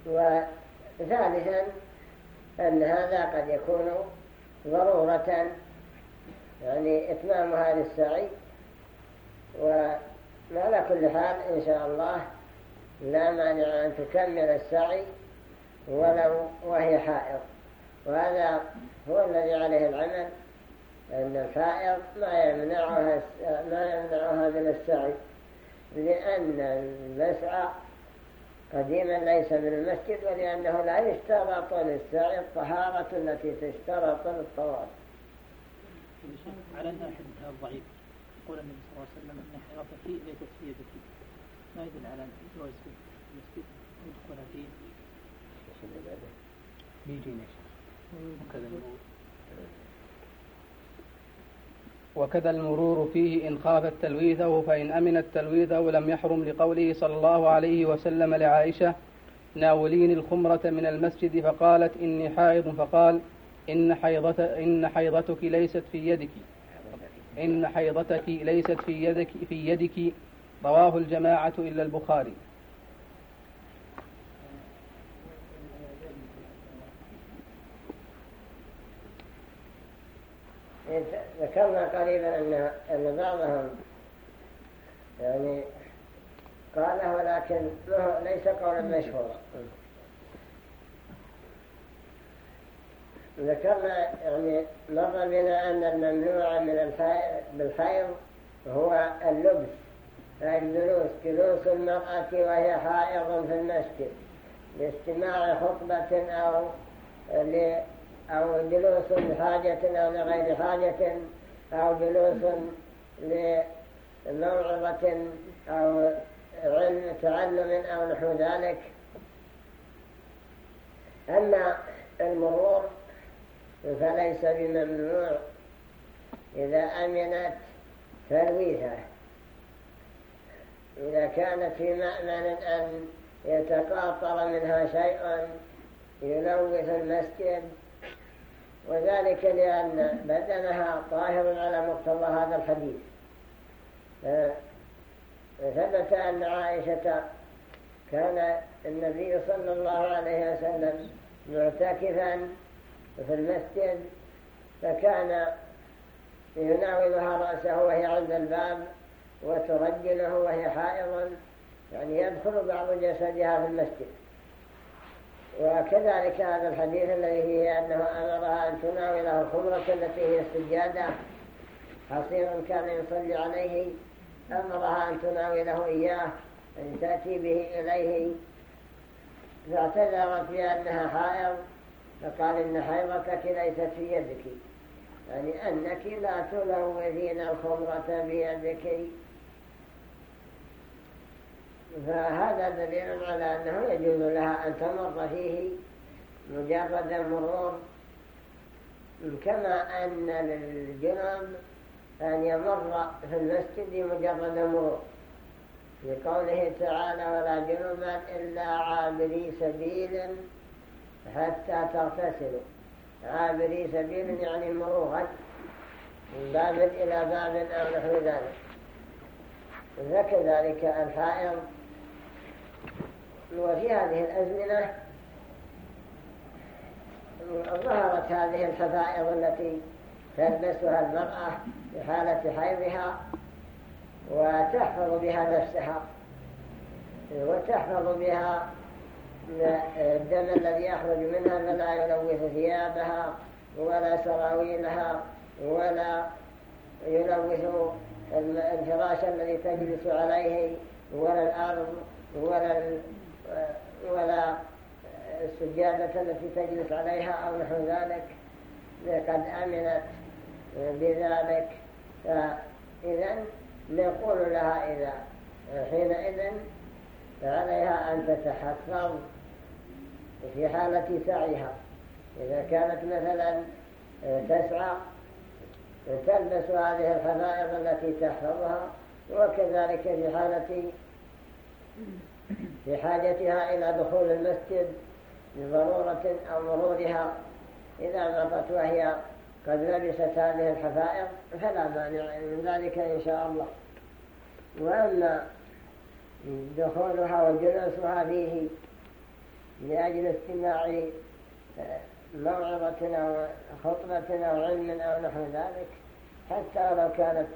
Speaker 1: وثالثا أن هذا قد يكون ضرورة يعني إتمامها للسعي. وعلى كل حال إن شاء الله لا مانع أن تكمل السعي ولو وهي حائض. وهذا هو الذي عليه العمل أن الحائض ما يمنعها ما يمنعها من السعي لأن المسعى قديما ليس من المسجد ولأنه لا يشترط للسعي الطهارة التي تشترط للطواف.
Speaker 4: على أنها حدثها الضعيف يقول النبي صلى الله عليه وسلم أن حرفتي ليست في يدك. ما يدل على في المسجد يدخل فيه
Speaker 2: بيجي وكذا المرور فيه إن خافت تلويثه فإن أمنت تلويثه لم يحرم لقوله صلى الله عليه وسلم لعائشة ناولين الخمرة من المسجد فقالت إني حائض فقال إن, حيضة إن حيضتك ليست في يدك إن حيضتك ليست في يدك, في يدك رواه الجماعة إلا البخاري.
Speaker 1: ذكرنا قريبا أن أن بعضهم يعني قاله ولكن ليس قولا مشهورا. ذكرنا يعني مر بنا أن الممنوع من بالحيض هو اللبس. الجلوس جلوس المرأة وهي حائض في المسجد. لاستماع خطبة أو أو جلوس لحاجة أو لغير حاجة أو جلوس لموعظة أو علم تعلم أو نحو ذلك. أما المرور فليس بممنوع إذا أمنت تلويثه إذا كانت في مأمن أن يتقاطر منها شيء يلوث المسجد. وذلك لأن بدنها طاهر على مقتضى هذا الحديث. ثبت أن عائشة كان النبي صلى الله عليه وسلم معتكفا في المسجد فكان يناولها رأسه وهي عند الباب. وترجله وهي حائض يعني يدخل بعض جسدها في المسجد. وكذلك هذا الحديث الذي فيه أنه أمرها أن تناوله الخمرة التي هي السجادة. حصير كان يصلي عليه أمرها أن تناوله إياه أن تأتي به إليه. فاعتذرت بأنها حائض فقال إن حيضتك ليست في يدك. يعني أنك لا تلوثين الخمرة بيدك. فهذا دليل على أنه يجوز لها أن تمر فيه مجرد مرور كما أن للجنب أن يمر في المسجد مجرد مرور لقوله تعالى ولا جنبا إلا عابري سبيل حتى تغتسلوا عابري سبيل يعني مرورا من باب إلى باب أو نحو ذلك. وكذلك الحائض وفي هذه الأزمنة ظهرت هذه الحفائض التي تلبسها المرأة في حالة حيضها وتحفظ بها نفسها وتحفظ بها الدم الذي يخرج منها فلا يلوث ثيابها ولا سراويلها ولا يلوث الفراش الذي تجلس عليه ولا الأرض ولا ولا السجادة التي تجلس عليها أو نحو ذلك قد أمنت بذلك. فإذا نقول لها إذا حينئذ فعليها أن تتحفظ في حالة سعيها. إذا كانت مثلا تسعى تلبس هذه الحفائظ التي تحفظها وكذلك في حالة في حاجتها إلى دخول المسجد لضرورة أو مرورها إذا مضت وهي قد لبست هذه الحفائظ فلا مانع من ذلك إن شاء الله. وأما دخولها وجلوسها فيه لأجل استماع موعظة أو خطبة أو علم أو نحو ذلك حتى لو كانت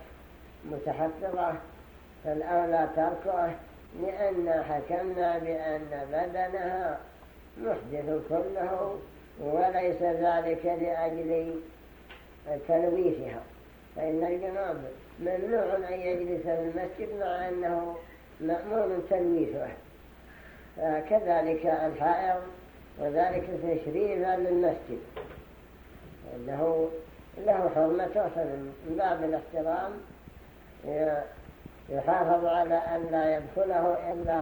Speaker 1: متحفظة فالأولى تركه لأن حكمنا بأن بدنها محدث كله وليس ذلك لأجل تلويثها. فإن الجنوب ممنوع أن يجلس في المسجد مع أنه مأمون تلويثه كذلك الحائض وذلك تشريفا للمسجد. أنه له حرمته من باب الاحترام. يحافظ على أن لا يدخله إلا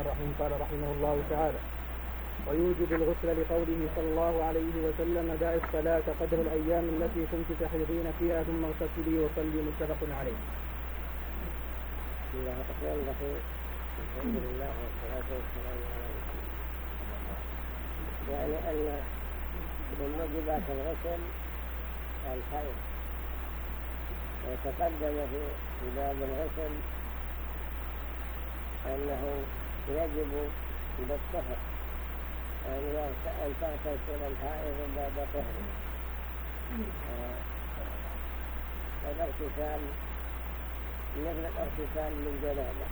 Speaker 2: الرحيم قال رحمه الله تعالى ويوجب الغسل لقوله صلى الله عليه وسلم دع الصلاة قدر الأيام التي كنت تحيضين فيها ثم اغتسلي وصلي متفق عليه.
Speaker 1: بسم الله الرحمن الرحيم الحمد لله والصلاة والسلام على رسول الله يعني أن من موجبات الغسل الحيض وتقدم في باب الغسل أنه يجب بالطهر أن تغتسل الحائض بعد طهر الاغتسال مثل الاغتسال من جنابة.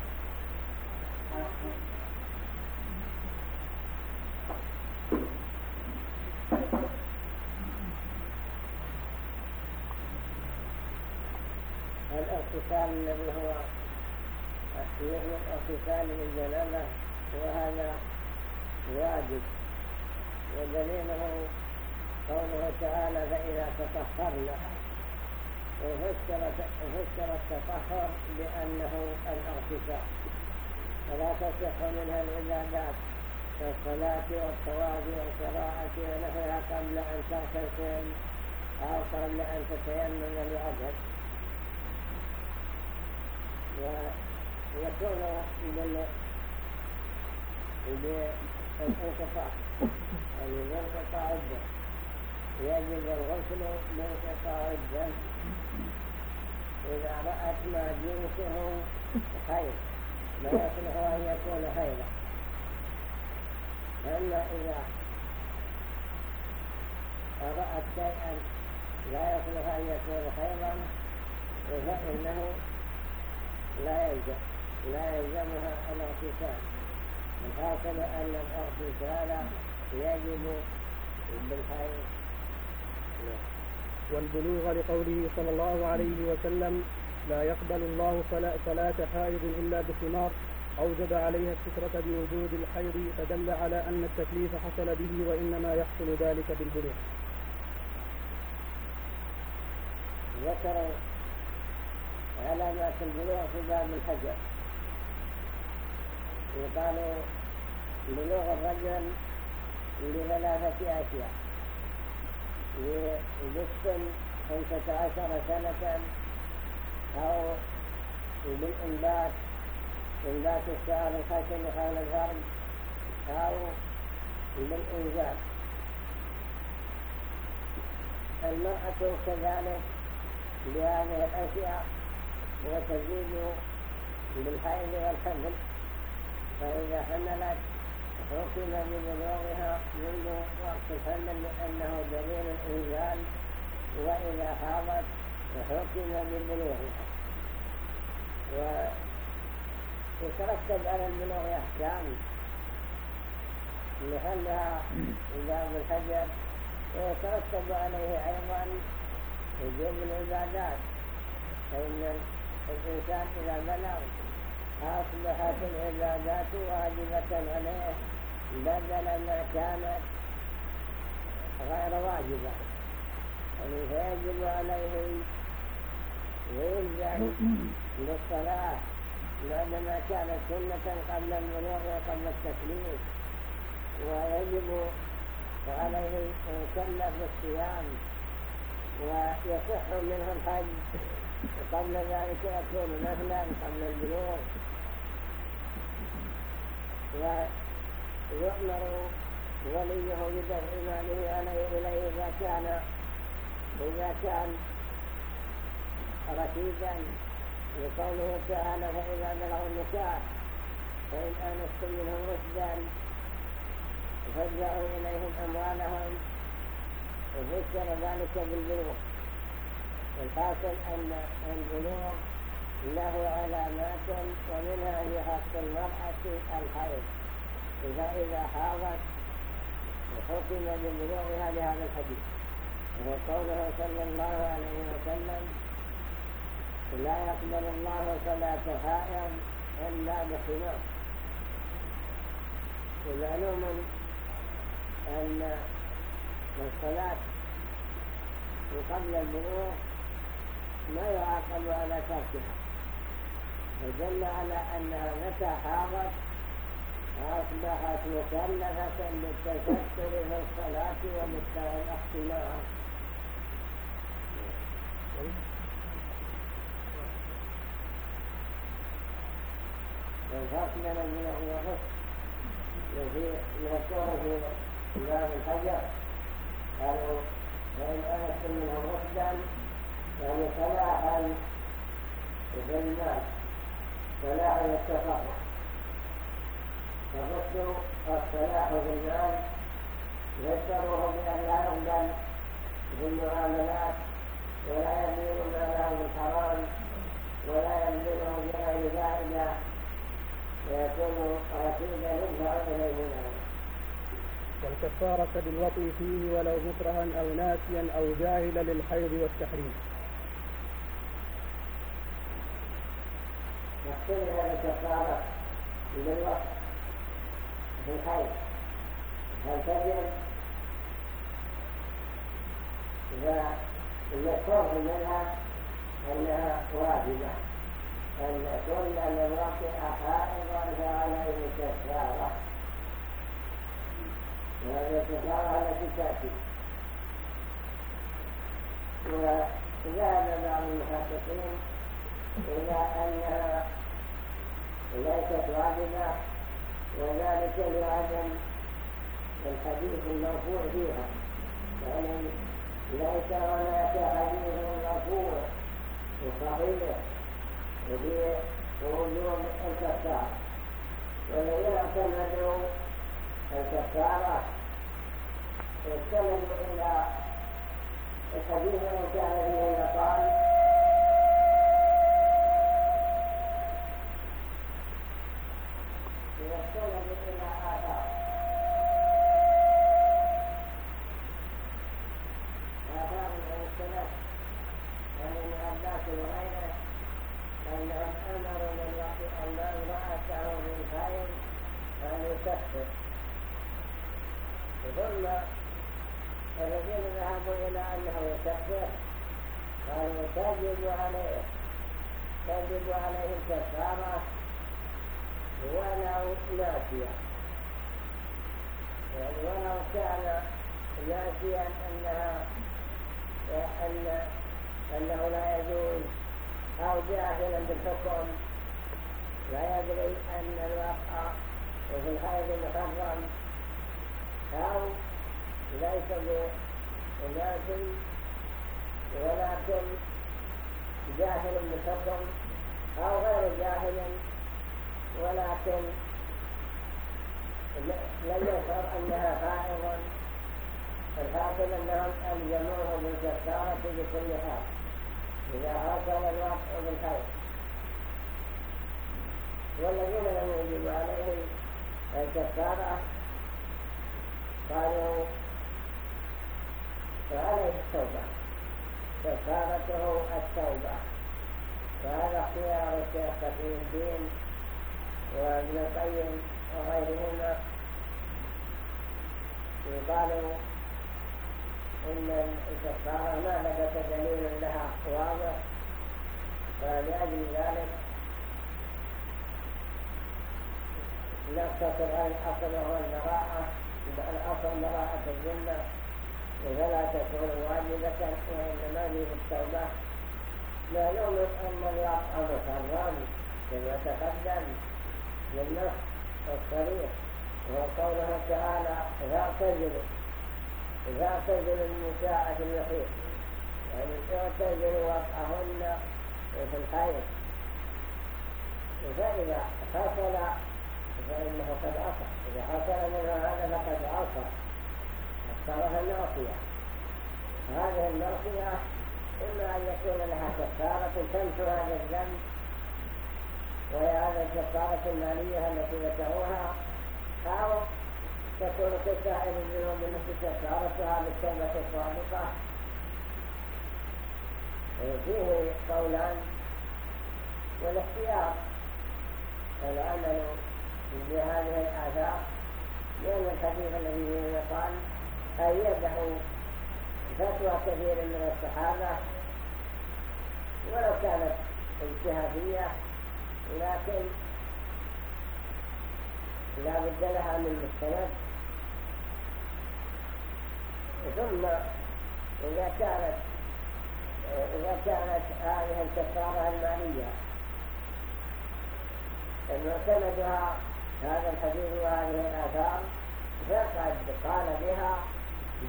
Speaker 1: الاغتسال الذي هو الاغتسال من جنابه وهذا واجب ودليله قوله تعالى فإذا تطهرنا وفسر التطهر بأنه الارتفاع فلا تصح منها العبادات كالصلاة والطواف والقراءة ونحوها قبل أن تغتسل أو قبل أن تتيمم لعدد ويكون بالانقطاع يعني الدم يجب الغسل بانقطاع الدم إذا رأت ما جنسه خير. لا يصلح أن يكون خيرا. أما إذا رأت شيئا لا يصلح أن يكون خيرا فإنه لا يلزم لا يلزمها الاغتسال الحاصل أن الاغتسال يجب بالحيض
Speaker 2: والبلوغ لقوله صلى الله عليه وسلم لا يقبل الله صلاة حائض إلا بثمار أوجب عليها السترة بوجود الحيض فدل على أن التكليف حصل به وإنما يحصل ذلك بالبلوغ.
Speaker 1: ذكر علامات البلوغ في باب الحجر. يقال بلوغ الرجل لثلاثة أشياء لجسم خمسة عشر سنة أو بالإنبات إنبات الشعر الخشن حول الغرب أو بالإنزال. المرأة كذلك بهذه الأشياء وتزيد بالحيض والحمل فإذا حملت حكم ببلوغها منذ وقت الحمل لأنه دليل الإنزال وإذا حاضت حكم ببلوغها ويترتب على البلوغ أحكام. محلها باب الحجر ويترتب عليه أيضا وجوب العبادات. فإن الإنسان إذا بلغ أصبحت العبادات واجبة عليه بدل ما كانت غير واجبة فيجب عليه ويلزم بالصلاة بعدما كانت سنة قبل البلوغ وقبل التكليف ويجب عليه أن يكلف الصيام ويصح منه الحج وقبل ذلك يكون نفلا قبل البلوغ ويؤمر وليه بدفع ماله عليه إليه إذا كان إذا كان رشيدا لقوله تعالى فإذا بلغوا النكاح فإن آنستم منهم رشدا فارجعوا إليهم أموالهم وفسر ذلك بالبلوغ الحاصل أن البلوغ له علامات ومنها في حق المرأة الحيض. إذا إذا حاضت حكم ببلوغها لهذا الحديث. وهو قوله صلى الله عليه وسلم لا يقبل الله صلاة حائض إلا بخلاف ومعلوم أن الصلاة قبل البلوغ ما يعاقب على تركها. فدل على أنها متى حاضت أصبحت مكلفة بالتستر في الصلاة وبالاحتمال والفرق بين البناء والرفق الذي يذكره في باب الحجر. قالوا فإن أنست منه رشدا يعني صلاحا في المال صلاحا التصرف فالرشد الصلاح في المال يذكره بأن لا يقبل في المعاملات ولا يبين ما له بالحرام ولا يبدله بغير فائده ويكون رشيدا يدفع اليه ذلك
Speaker 2: والكفارة بالوطي فيه ولو مكرها أو ناسيا أو جاهلا للحيض والتحريم.
Speaker 1: يختلف الكفارة بالوقت في الحيض هل تجب فالمشهور منها أنها واجبة. أن كل من وقع حائضا فعليه كفارة. وهذه الكفارة التي تأتي. وذهب بعض المحققين إلى أنها ليست واجبة وذلك لعدم الحديث المرفوع فيها يعني ليس هناك حديث مرفوع صحيح بوجوب الكفارة والذين اعتمدوا الكفارة استندوا إلى الحديث إن كان فيه مقال يستند إلى آثار آثار المسند عن ابن عباس وغيره أنهم أمروا من وقت أن امرأته بالخير أن يكفر ثم الذين ذهبوا إلى أنه يكفر قالوا تجب عليه تجب عليه الكفارة ولو ناسيا يعني ولو كان ناسيا أنها أن أنه لا يجوز أو جاهلا بالحكم لا يدري أن الوقع في الحيض محرم أو ليس بناس ولكن جاهل بالحكم أو غير جاهل ولكن لم يشعر أنها حائضا الحاصل أنهم ألزموه بالكفارة بكل حال إذا حصل الوقع بالحيض والذين لم يجب عليه الكفارة قالوا فعليه التوبة. كفارته التوبة وهذا اختيار الشيخ تقي الدين وابن القيم وغيرهما يقال إن الكفارة ما ثبت دليل لها واضح فلأجل ذلك نقتصر على الأصل وهو البراءة الأصل براءة الذمة فلا تكون واجبة وإنما به التوبة. معلوم أن الواقع محرم كما تقدم. للنص الصريح وهو قوله تعالى فاعتزلوا فاعتزلوا النساء في المحيط يعني اعتزلوا وقعهن في الحيض فإذا حصل فإنه قد عصى. إذا حصل منه هذا فقد عصى. أكثرها المعصية. هذه المعصية إما أن يكون لها كفارة تمحو هذا الذنب وهي هذه الكفارة المالية التي ذكروها أو تكون كسائر الذنوب التي كفارتها بالتوبة الصادقة. فيه قولان والاختيار. العمل بهذه الآثار لأن الحديث الذي فيه قال أيده فتوى كثير من الصحابة؟ ولو كانت اجتهادية لكن لا بد لها من مستند. ثم إذا كانت إذا كانت هذه الكفارة المالية معتمدها هذا الحديث وهذه الآثار فقد قال بها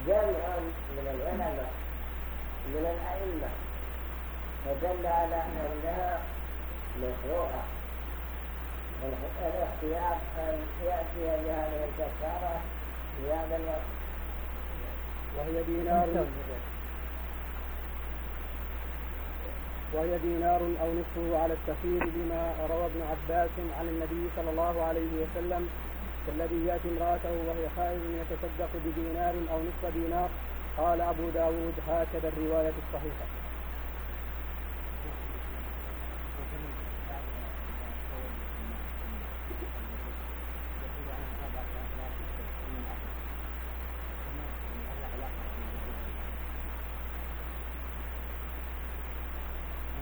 Speaker 1: جمع من العلماء من الأئمة فدل على أنها مشروعة الاختيار أن يأتي بهذه الكفارة في هذا الوقت.
Speaker 2: وهي دينار. وهي دينار أو نصفه على التخير بما روى ابن عباس عن النبي صلى الله عليه وسلم كالذي يأتي امرأته وهي خائف يتصدق بدينار أو نصف دينار. قال أبو داود هكذا الرواية الصحيحة.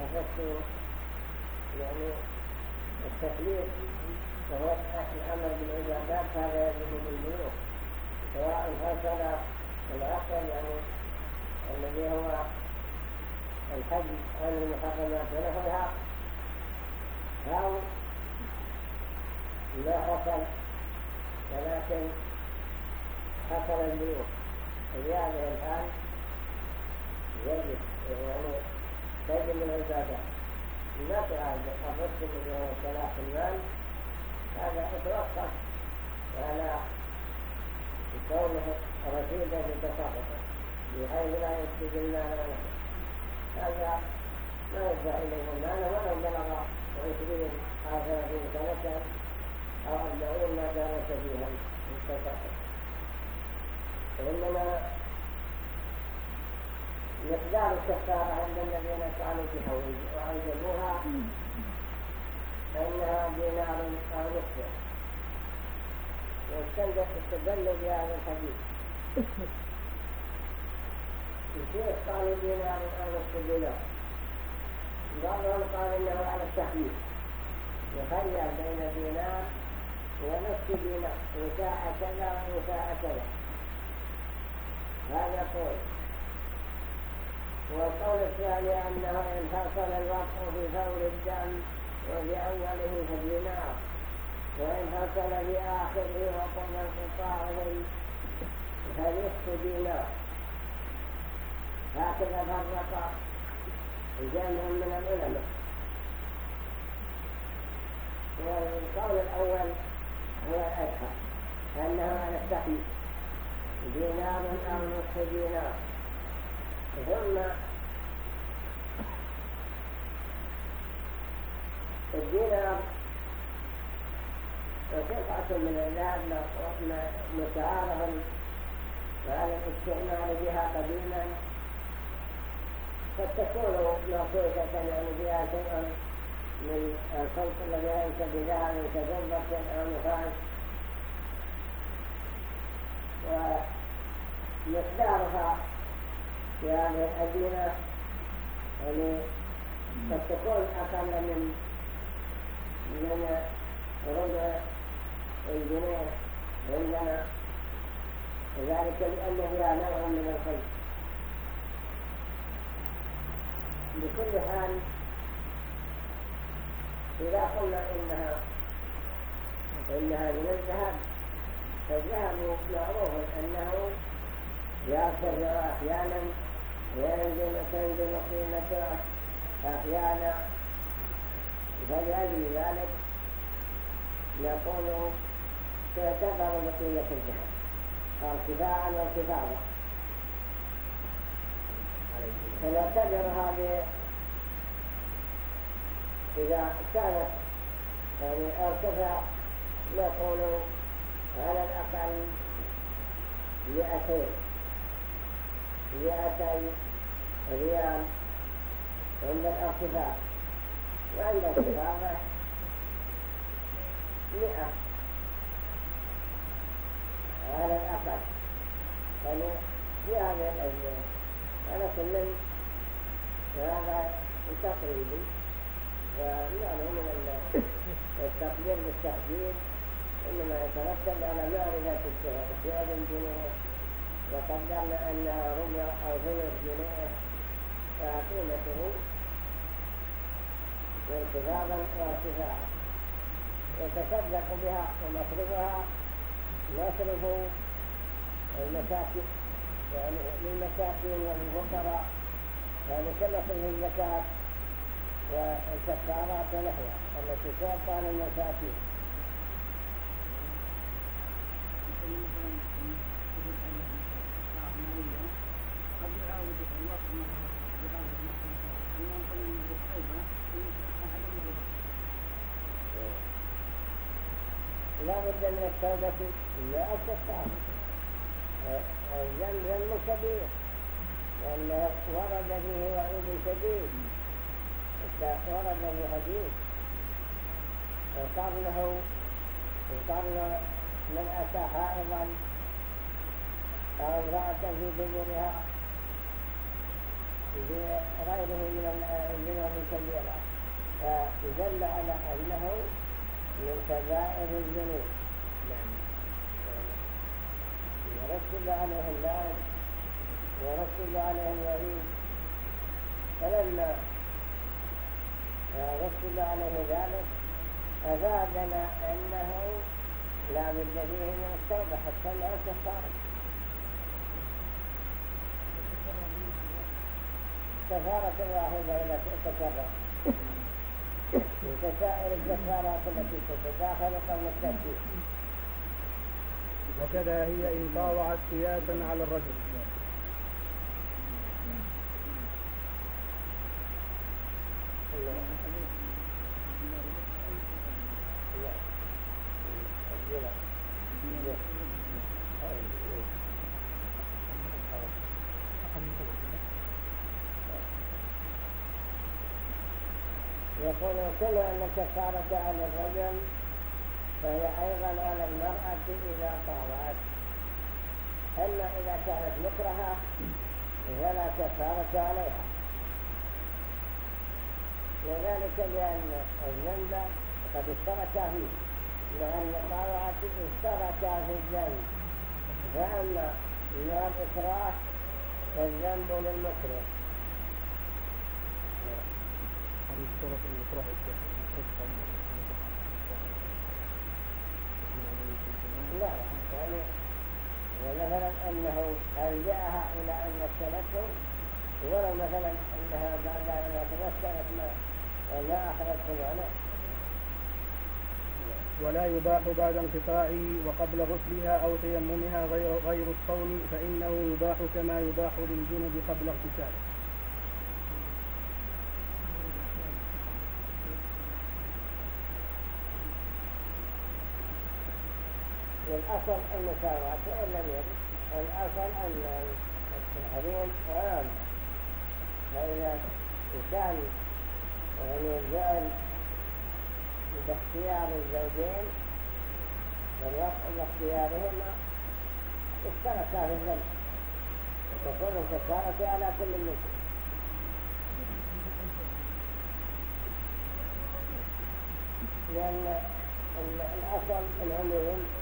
Speaker 1: أخذت يعني التكليف وهو الأمر بالعبادات هذا يجب بالبلوغ سواء حصل العقل يعني الذي هو الحج عن المحرمات ونحوها أو ما حصل ولكن حصل البلوغ في هذه الحال يجب يعني تجب العبادة لا تعاد الرسل الذي هو صلاح المال هذا يتوقف على كونه رشيدا في تصرفه بحيث لا يفسد المال هذا لا يدفع اليه المال ولو بلغ عشرين أو ثلاثين سنه أو اربعين ما كان سفيها في التصرف وانما مقدار الكفارة عند الذين قالوا بها وأوجبوها فإنها دينار أو نصف. واستدلوا بهذا الحديث. الشيخ قالوا دينار أو نصف دينار. بعضهم قال إنه على التحديد. يخير بين دينار ونصف دينار. وساء كذا وساء كذا. هذا قول. والقول الثاني أنه إن حصل الوقع في فور الدم وفي أوله فدينار وإن حصل في آخره وقم انقطاعه فنصف دينار هكذا فرق جمع من العلماء. والقول الأول هو الأشهر أنه على التحييد دينار أو نصف دينار ثم الدينار قطعة من الذهب متعارف على الاستعمال بها قديما قد تكون مخصوصة يعني بها شيء من الخلق الذي ليس بذهب كجرة أو نخاس ومقدارها في هذه يعني قد تكون أقل من من ربع الجنيه عندنا ذلك لأن فيها نوع من الخير. بكل حال إذا قلنا إنها إنها من الذهب فالذهب معروف أنه يرتفع أحيانا وينزل تنزل قيمته أحيانا. فلأجل ذلك نقول تعتبر بقيمة الذهب ارتفاعا وارتفاعا فنعتبرها ب إذا كانت يعني ارتفع نقول على الأقل مئتين. مئتي ريال عند الارتفاع وعند الخفاضة مئة. على الأقل. يعني في هذه الأزمنة على كل هذا تقريبي ومعلوم من التقدير بالتحديد. إنما يترتب على معرفة سعر الجنيه وقدرنا أنها ربع أو ثلث جنيه فقيمته انخفاضا وارتفاعا يتصدق بها ومصرفها مصرف المساكين يعني للمساكين وللفقراء كمثل الزكاة والكفارات ونحوها التي تعطى للمساكين. بد من التوبة لا الكفارة الذنب ذنب كبير ورد فيه وعيد شديد. ورد في حديث وقرنه وقرن من أتى حائضا أو امرأة في دبرها بغيره من الكبيرة. فدل على أنه من كبائر الذنوب. نعم. يرتب عليه اللعن ورتب عليه الوعيد. فلما رتب عليه ذلك أفادنا أنه لا بد فيه من التوبة حتى لا كفارة كفارة واحدة إلى تكرر وكسائر الكفارات التي تتداخل قبل الترتيب
Speaker 2: وكذا هي إن طاوعت قياسا على الرجل
Speaker 1: يقول كما أن الكفارة على الرجل فهي أيضا على المرأة إذا طاوعت أما إذا كانت مكرهة فلا كفارة عليها. وذلك لأن الذنب قد اشترك فيه. لأن الطاوعة اشترك في الذنب. فأما مع الإكراه فالذنب للمكره. لا يعني ومثلا أنه ألجأها إلى أن مثلته ولو مثلا أنها بعد أن تمثلت ما ما أخرجت معنا
Speaker 2: ولا يباح بعد انقطاعه وقبل غسلها أو تيممها غير, غير الصوم فإنه يباح كما يباح للجنب قبل اغتساله.
Speaker 1: والأصل المساواة لم يرد الأصل أن التحريم عام فإذا كان يعني جعل باختيار الزوجين والوقع باختيارهما اشتركا في الذنب وتكون الكفارة على كل منهم. لأن الأصل العموم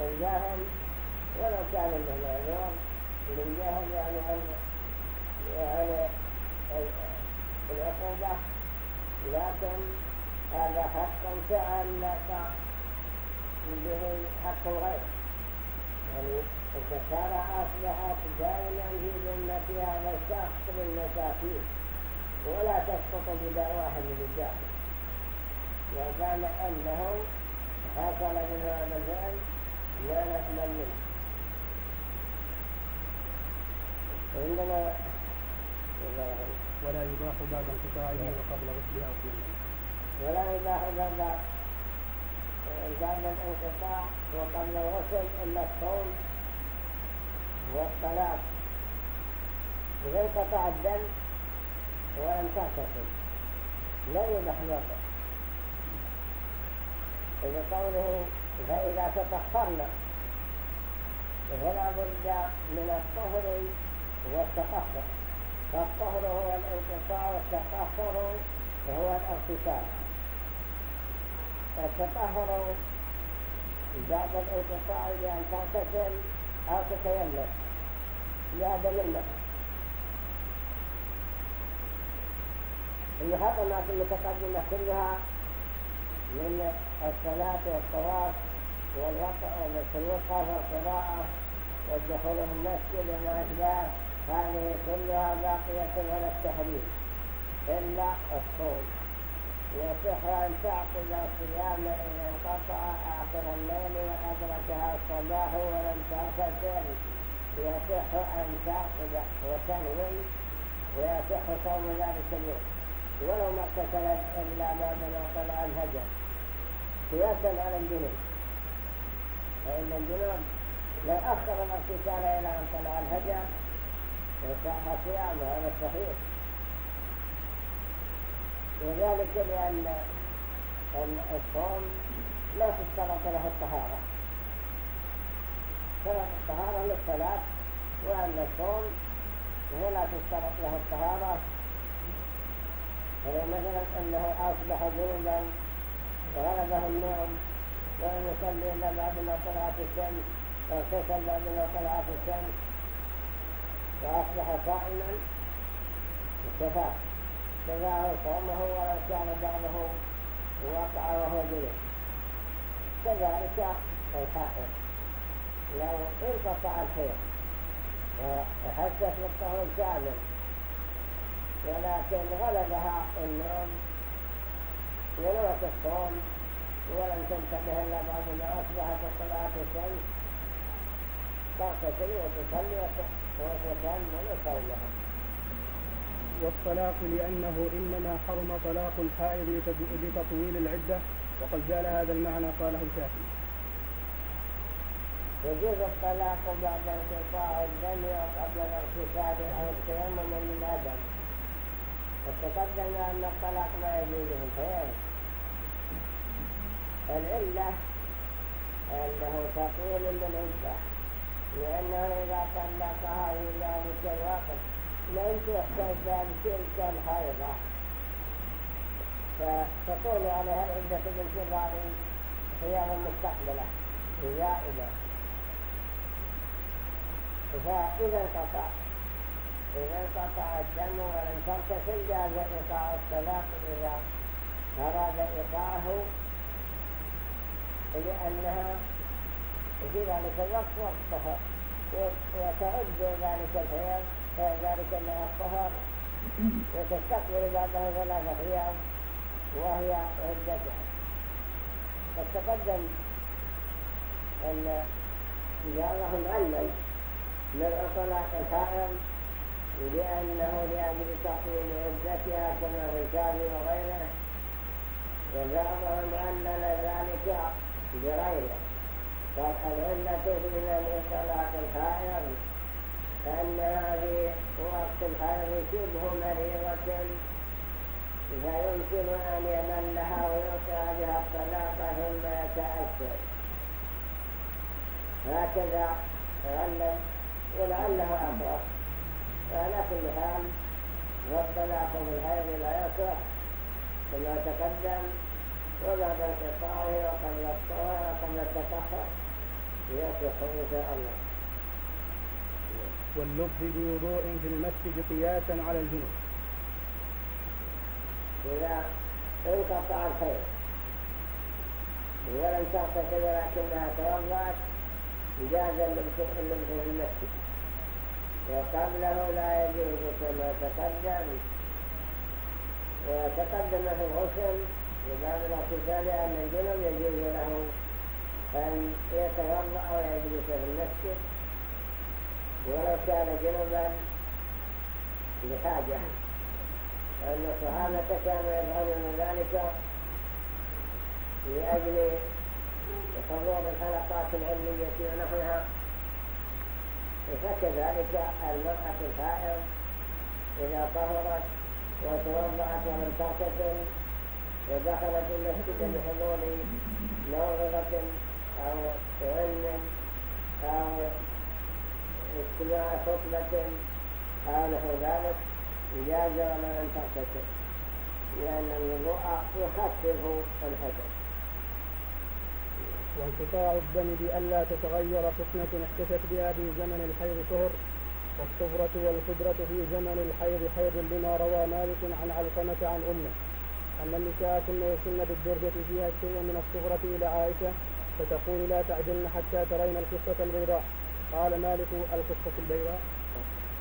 Speaker 1: والجاهل ولو كان معذور للجاهل يعني أن يعني العقوبة. لكن هذا حق تعلق به حق الغير. يعني الكفارة أصبحت دائما في ذمة هذا الشخص للمساكين ولا تسقط بدعواه من الجاهل وكان أنه حصل من هذا الفعل لا نقبل منه عندنا
Speaker 2: ولا يباح بعد انقطاعه وقبل غسله أو صيامه
Speaker 1: ولا يباح بعد بعد الانقطاع وقبل الغسل إلا الصوم والصلاة. إذا انقطع الدم ولم تغتسل لا يباح الوقت إذا قوله فإذا تطهرنا فلا بد من الطهر والتطهر. فالطهر هو الانقطاع والتطهر هو الاغتسال التطهر بعد الانقطاع بأن تغتسل أو تتيمم. لعدم النقص المحرمات المتقدمة كلها من الصلاة والطواف والوقع والسلوك والقراءة والدخول في المسجد وما أشباه هذه كلها باقية على التحريم إلا الصوم. يصح أن تعقد الصيام إذا انقطع آخر الليل وأدركها الصباح ولم تغتسل يصح أن تعقد وتنوي. ويصح صوم ذلك اليوم. ولو ما اغتسلت إلا ما طلع الهجر قياسا على الجنوب. فإن الجنوب لو أخر الاغتسال إلى أن طلع الهجر. وصح صيامه هذا صحيح. وذلك لأن الصوم لا تشترط له الطهارة. شرط الطهارة للصلاة وأن الصوم لا تشترط له الطهارة. فلو مثلا أنه أصبح جنوبا وغلبه النوم ولم يصلي إلا بعد ما طلعت الشمس واغتسل بعد ما طلعت الشمس. وأصبح صائما كفاه كفاه صومه ولو كان بعضه وقع وهو جنوب كذلك الحائط لو انقطع الحيض وحسس بالطهور كامل ولكن غلبها النوم ونوت الصوم ولم تنتبه إلا بعد ما أصبحت طلعت الشمس. تغتسل وتصلي وتكمل صومها
Speaker 2: والطلاق لأنه إنما حرم طلاق الحائض لتطويل العدة وقد زال هذا المعنى قاله الكافي.
Speaker 1: يجوز الطلاق بعد انقطاع الدم وقبل الاغتسال أو التيمم من الأدم وتقدم أن الطلاق لا يجوز في الحيض. العلة أنه تطويل للعدة لأنه إذا طلقها في ذلك الوقت لم تحتاج تلك الحيضة. فتطول عليها العدة بانتظار صيام المستقبلة زائدة فإذا انقطع إذا انقطع الدم ولم تغتسل جاز إيقاع الطلاق إذا أراد إيقاعه لأنها في ذلك الوقت وقتها وتعد ذلك الحيض ذلك الطهر وتستقبل بعده ثلاثة أيام وهي عدتها. قد تقدم أن جعله معلم من طلاق الحائض لأنه لأجل تقويم عدتها كما الركاب وغيره وبعضهم علل ذلك بغيره فالعلة في من طلاق الحائض أنها في وقت الحائض شبه مريضة فيمكن أن يملها ويوقع بها الطلاق ثم يتأثر هكذا علم ولعله أقرأ وعلى كل حال والطلاق في الحيض لا يصح كما تقدم وبعد انقطاعه وقبل الطهر وقبل التطهر يصح ان شاء الله
Speaker 2: واللفظ بوضوء في المسجد قياسا على الجنوب.
Speaker 1: إذا انقطع الخير. ولم تغتسل ولكنها توضأت جاز اللبس في المسجد. وقبله لا يجوز كما تقدم. وتقدم في الغسل وبعد الاغتسال أن الجنب يجوز له أن يتوضأ أو يجلس في المسجد ولو كان جنبا بحاجة وأن الصحابة كانوا يفعلون ذلك لأجل حضور الحلقات العلمية ونحوها. فكذلك المرأة الحائض إذا طهرت وتوضعت ولم تغتسل ودخلت المسجد بحضور موعظة أو علم أو استماع خطبة أو نحو ذلك جاز ولا لم تغتسل لأن الوضوء يخفف الحدث
Speaker 2: وانقطاع الدم بألا تتغير فتنة احتفت بها في زمن الحيض طهر والصفرة والخضرة في زمن الحيض حيض لما روى مالك عن علقمة عن أمه. أن النساء كن يسن بالدرجة فيها شيء من الصفرة إلى عائشة فتقول لا تعجلن حتى ترين القصة البيضاء. قال مالك القصة البيضاء.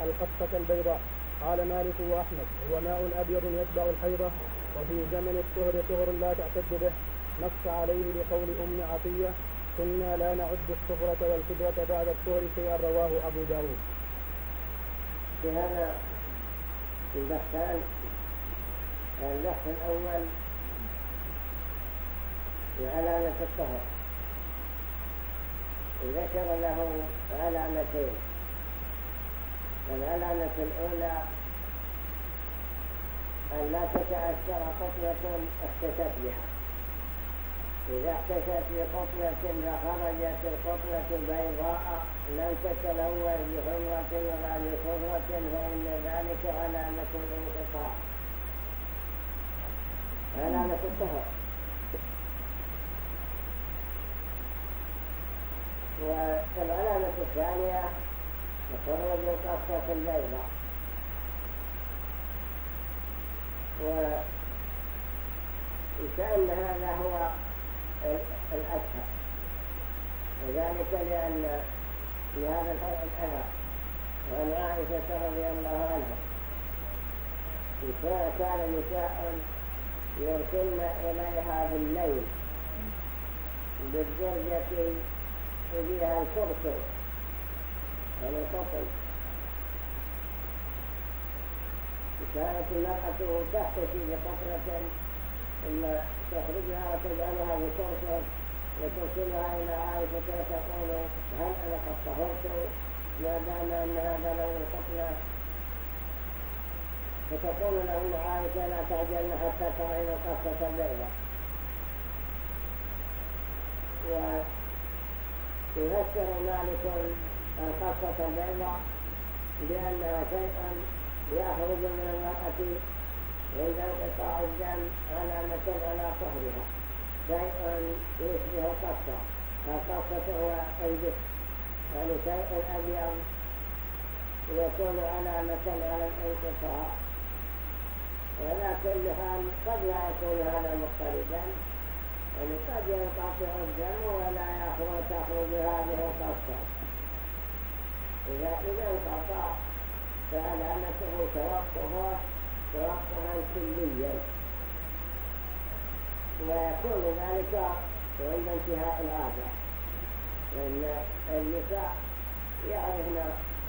Speaker 2: القصة البيضاء. قال مالك وأحمد هو ماء أبيض يتبع الحيضة وفي زمن الطهر طهر لا تعتد به. نص عليه بقول أم عطية كنا لا نعد الصفرة والكبرة بعد الطهر شيئا رواه أبو داود.
Speaker 1: في هذا البحثان البحث الأول علامة الطهر. ذكر له علامتين. العلامة الأولى أن لا تتأثر قطلة اختفت بها. إذا احتشت بقطلة فخرجت القطلة البيضاء لم تتلون بحمرة ولا بخضرة فإن ذلك علامة الانقطاع. علامة الطهر والعلامة الثانية. خروج القصة البيضاء وكأن هذا هو الأسهل. وذلك لأن لهذا الأثر. وعن عائشة رضي الله عنها. كان نساء يرسلن إليها في الليل بالدرجة فيها الكرسي يعني القطن كانت المرأة تحتشي بقطرة ثم تخرجها وتجعلها بكرسر وترسلها إلى عائشة وتقول هل أنا قد طهرت؟ ما دام أن هذا لون القطنة فتقول لهم عائشة لا تعجلن حتى ترين القصة البيضاء ويفسر مالك القصة البيضاء بأنها شيء يخرج من المرأة عند انقطاع الدم علامة على طهرها. شيء يشبه القصة القصة هو الجسم. يعني شيء أبيض يكون علامة على الانقطاع. حال قد لا يكون هذا مضطردا. يعني قد ينقطع الدم ولا يخرج تخرج هذه القصة. إذا إذا انقطع فعلامته توقفه توقفا كليا. ويكون ذلك عند انتهاء العادة لأن النساء يعرفن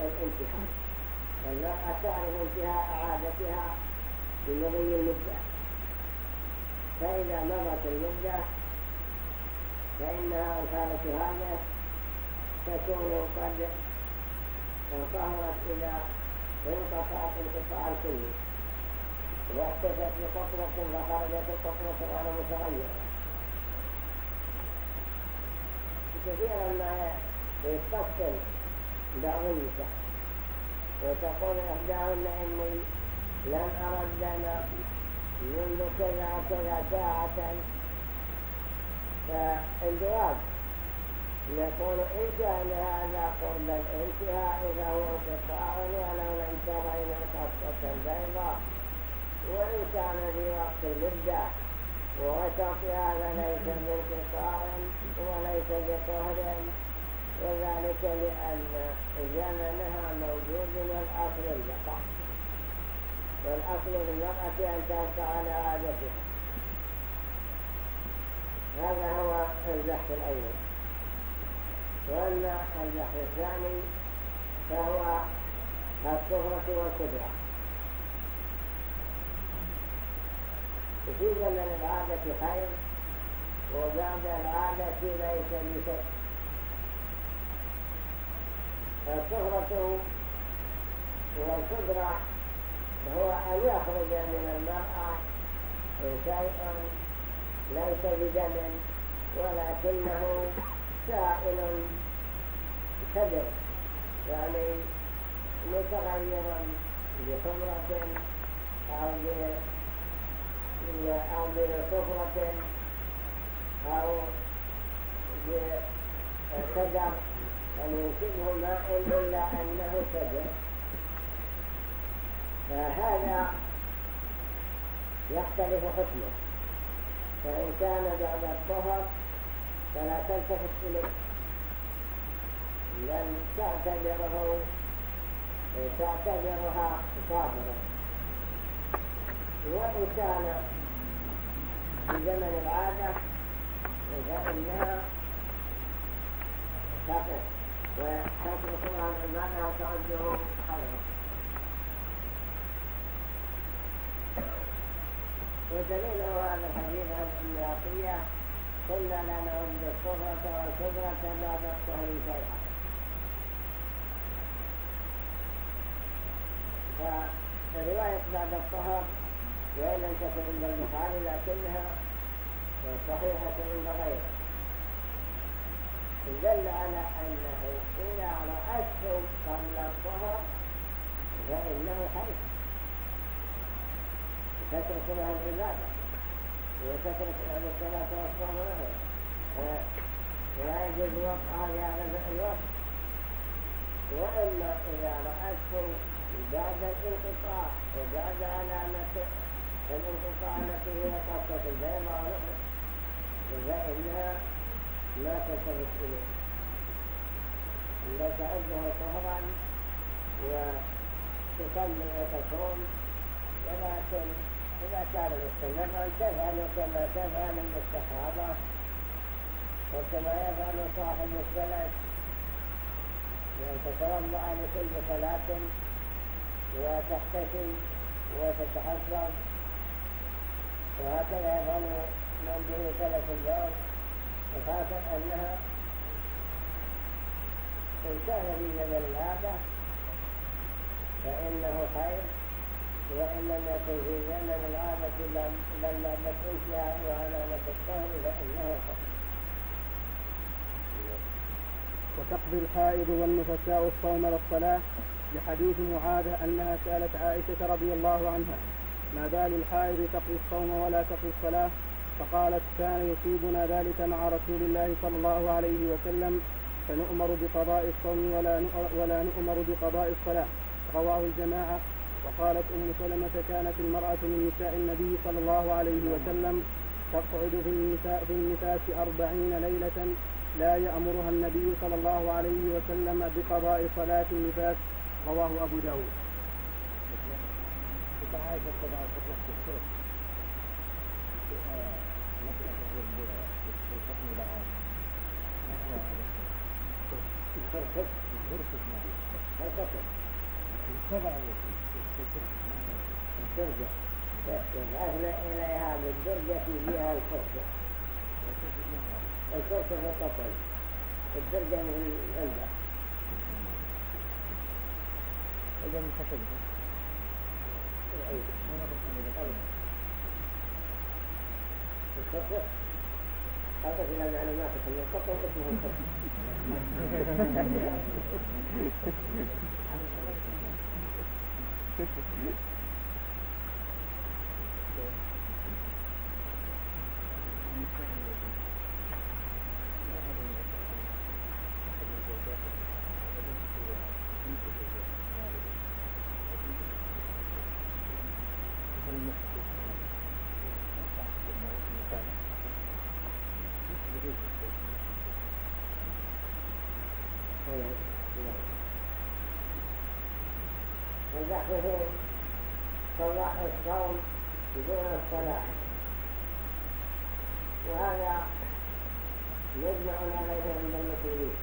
Speaker 1: الانتهاء. المرأة تعرف انتهاء عادتها بمضي المدة. فإذا مضت المدة فإنها الحالة هذه تكون قد طهرت إلى انقطعت انقطاع الكلي واحتفت بقطرة فخرجت القطرة غير متغيرة. كثيرا ما يستفصل بعض النساء وتقول إحداهن إني لم أرى الدم منذ كذا كذا ساعة. فالجواب نقول إن كان هذا قرب الانتهاء فهو انقطاع ولو لم ترين القصة البيضاء وإن كان في وقت المدة ووسط هذا ليس بانقطاع وليس بطهر وذلك لأن زمنها موجود والأصل البقاء. والأصل للمرأة أن تبقى على عادتها هذا هو البحث الأول. وأما البحث الثاني فهو الصفرة والكبرى في زمن العادة خير وبعد العادة ليس بشيء الصهرة والصدرة هو أن يخرج من المرأة شيء ليس بدم ولكنه سائل كبر يعني متغير بحمرة أو أو بصفرة أو شجر يعني شبه ماء إلا أنه شجر فهذا يختلف حكمه. فإن كان بعد الطهر فلا تلتفت إليه. لن تعتبره تعتبرها طاهرة. وإن كان في زمن العادة فإنها تقف وتترك عن العبادة وتعده خيرا. ودليل هذا الحديث عن النواقية كنا لا نعد الصفرة والكبرة بعد الطهر شيئا. فرواية بعد الطهر وإن لم تكن عند البخاري لكنها صحيحة عند غيره. دل على أنه إذا رأته قبل الطهر فإنه حيث تترك لها العبادة لها الصلاة والصوم له ولا يجوز وقعها في هذا الوقت. وإلا إذا رأته بعد الانقطاع وبعد علامة الانقطاع التي هي قصة البيضاء ونحن فإنها لا تلتفت إليه. لا تعده طهرا وتصلي وتصوم ولكن إذا كان مستمرا تفعل كما تفعل المستحاضة وكما يفعل صاحب السلف بأن تتوضأ لكل صلاة وتحتفي وتتحسر وهكذا يفعل من به سلف الدور وخاصة أنها إن كان في زمن العادة فإنه خير. وإن لم يكن في زمن بل بعد انتهاء وعلامة فإنه
Speaker 2: وتقضي الحائض والنفساء الصوم والصلاة لحديث معاذة أنها سألت عائشة رضي الله عنها ما بال الحائض تقضي الصوم ولا تقضي الصلاة؟ فقالت كان يصيبنا ذلك مع رسول الله صلى الله عليه وسلم فنؤمر بقضاء الصوم ولا ولا نؤمر بقضاء الصلاة. رواه الجماعة. وقالت أم سلمة كانت المرأة من نساء النبي صلى الله عليه وسلم تقعد في النساء في النفاس أربعين ليلة لا يأمرها النبي صلى الله عليه وسلم بقضاء صلاة النفاس. رواه أبو داود.
Speaker 1: الدرجة. يضعفنا إليها بالدرجة فيها الكرسة الكرسة فقط الدرجة من العلبة
Speaker 2: إذا من حسبها
Speaker 1: الكرسة هذا في المعلومات من اسمه وبحثه صلاح الصوم بدون الصلاة وهذا مجمع عليه عند المسلمين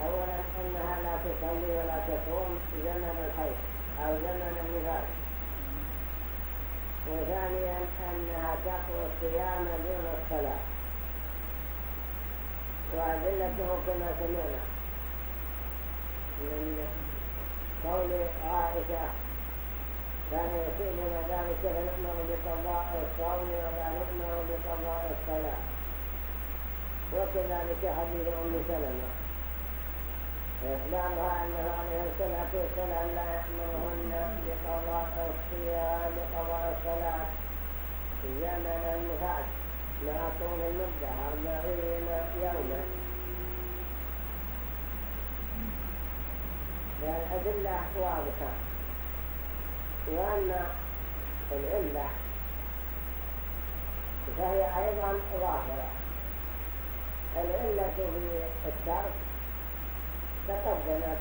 Speaker 1: أولا أنها لا تصلي ولا تصوم زمن الحيض أو زمن النفاس وثانيا أنها تقوى الصيام دون الصلاة وأدلته كما سمعنا من قول عائشة كان يصيبنا ذلك فنؤمر بقضاء الصوم ولا نؤمر بقضاء الصلاة وكذلك حديث أم سلمة. إخبارها أنه عليه الصلاة والسلام لا يأمرهن بقضاء الصيام بقضاء الصلاة زمن النفاس مع طول المدة أربعين يوما. فالأدلة واضحة. وأن العلة فهي أيضا ظاهرة. العلة في الترك تقدمت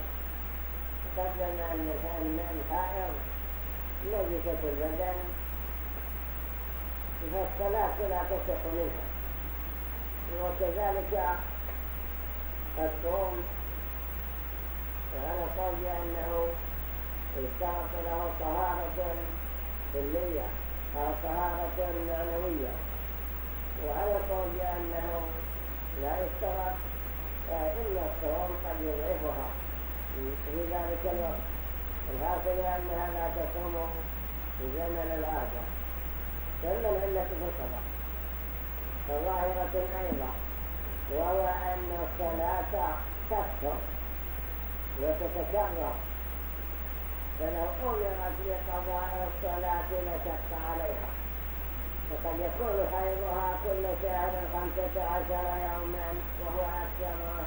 Speaker 1: تقدم أن الحائض نجسة البدن. فالصلاة لا تصح منها. وكذلك الصوم وعلى قول بأنه اشترط له طهارة كلية أو طهارة معنوية. وعلى قول بأنه لا يشترط إلا الصوم قد يضعفها في ذلك الوقت. الحاصل أنها لا تصوم في زمن العادة. ثم العلة في القضاء فظاهرة أيضا وهو أن الصلاة تكثر وتتكرر فلو أمرت بقضاء الصلاة لشق عليها. فقد يكون حيضها كل شهر خمسة عشر يوما وهو أكثر.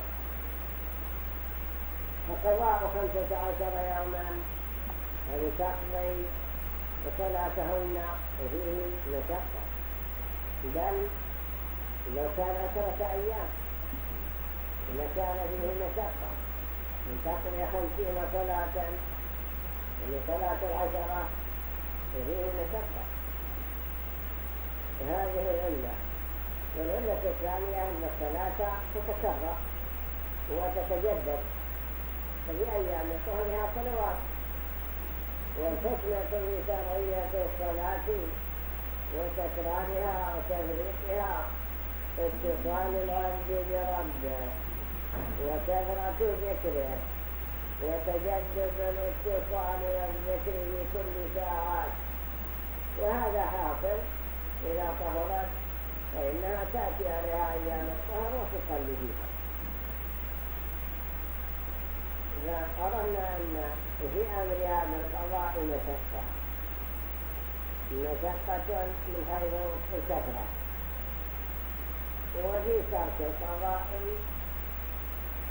Speaker 1: فقضاء خمسة عشر يوما هذه تقضي صلاتهن فيه مشقة بل لو كان عشرة أيام لكان فيه مشقة من تقضي خمسين صلاة من صلاة العشرة. فيه مشقة هذه العلة. والعلة الثانية أن الصلاة تتكرر وتتجدد. ففي أيام طهرها صلوات والحكمة في شرعية الصلاة وتكرارها وتفريقها اتصال العبد بربه وكثرة ذكره. وتجدد الاتصال والذكر في كل ساعات. وهذا حاصل إذا طهرت فإنها تأتي عليها أيام الطهر وتصلي فيها. فأردنا أن في أمرها بالقضاء مشقة. مشقة من حيث الكثرة. وفي ترك القضاء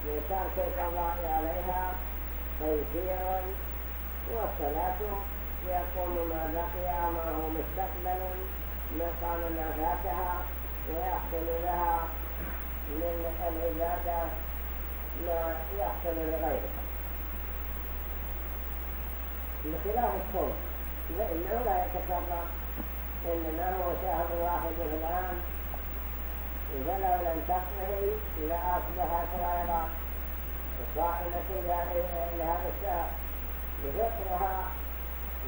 Speaker 1: من القضاء عليها تيسير والصلاة يقوم ما بقي أمره مستقبل مقام ما فاتها ويحصل لها من العبادة ما يحصل لغيرها بخلاف الصوم. فإنه لا يتكرر إنما هو شهر واحد في فلو لم تقضه لأصبحت غير صائمة لهذا الشهر بفطرها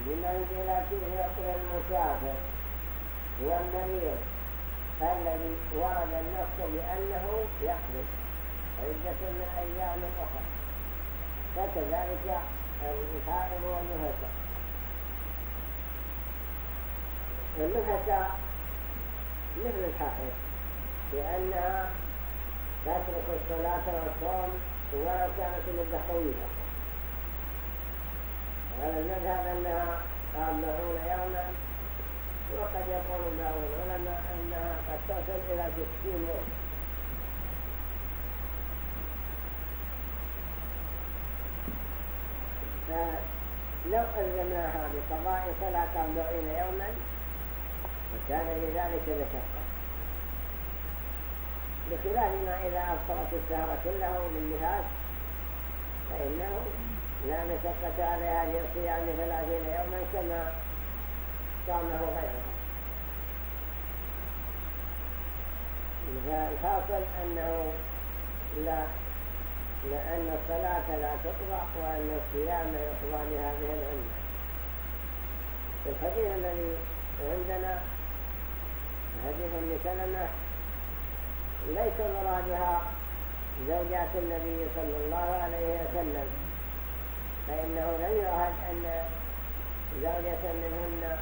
Speaker 1: بمنزلة فطر المسافر والمريض الذي ورد النص بأنه يقضي عدة من أيام أخرى فكذلك الحائض والنفساء النفساء مثل الحائض لأنها تترك الصلاة والصوم ولو كانت مدة طويلة هذا المذهب أنها أربعون يوما وقد يقول بعض العلماء أنها قد تصل إلى ستين يوم. فلو ألزمناها بقضاء ثلاثة أربعين يوما وكان لذلك مشقة بخلاف ما إذا أبصرت الشهر كله بالنفاس فإنه لا مشقة عليها في صيام ثلاثين يوما كما صامه غيرها فالحاصل أنه لا لأن الصلاة لا تقضى وأن الصيام يقضى بهذه العلة. الحديث الذي عندنا حديث ام سلمة ليس مرادها زوجات النبي صلى الله عليه وسلم. فإنه لم يعهد أن زوجة منهن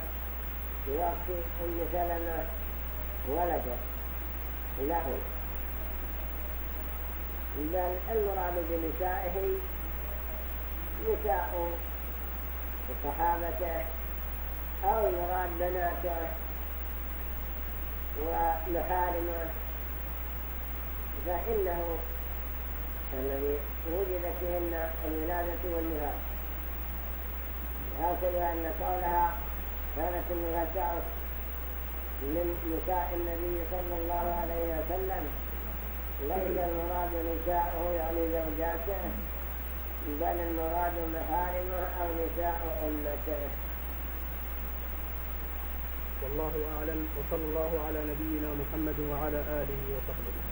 Speaker 1: في أم سلمة ولدت له. بل المراد بنسائه نساء صحابته أو المراد بناته ومحارمه فإنه الذي وجدت فيهن الولادة والنفاق هكذا أن قولها كانت النفاق من نساء النبي صلى الله عليه وسلم. ليس المراد نساءه يعني زوجاته بل المراد محارمه أو نساء أمته.
Speaker 2: والله أعلم وصلى الله على نبينا محمد وعلى آله وصحبه.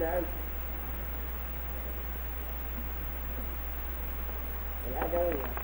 Speaker 1: نعم. الأدوية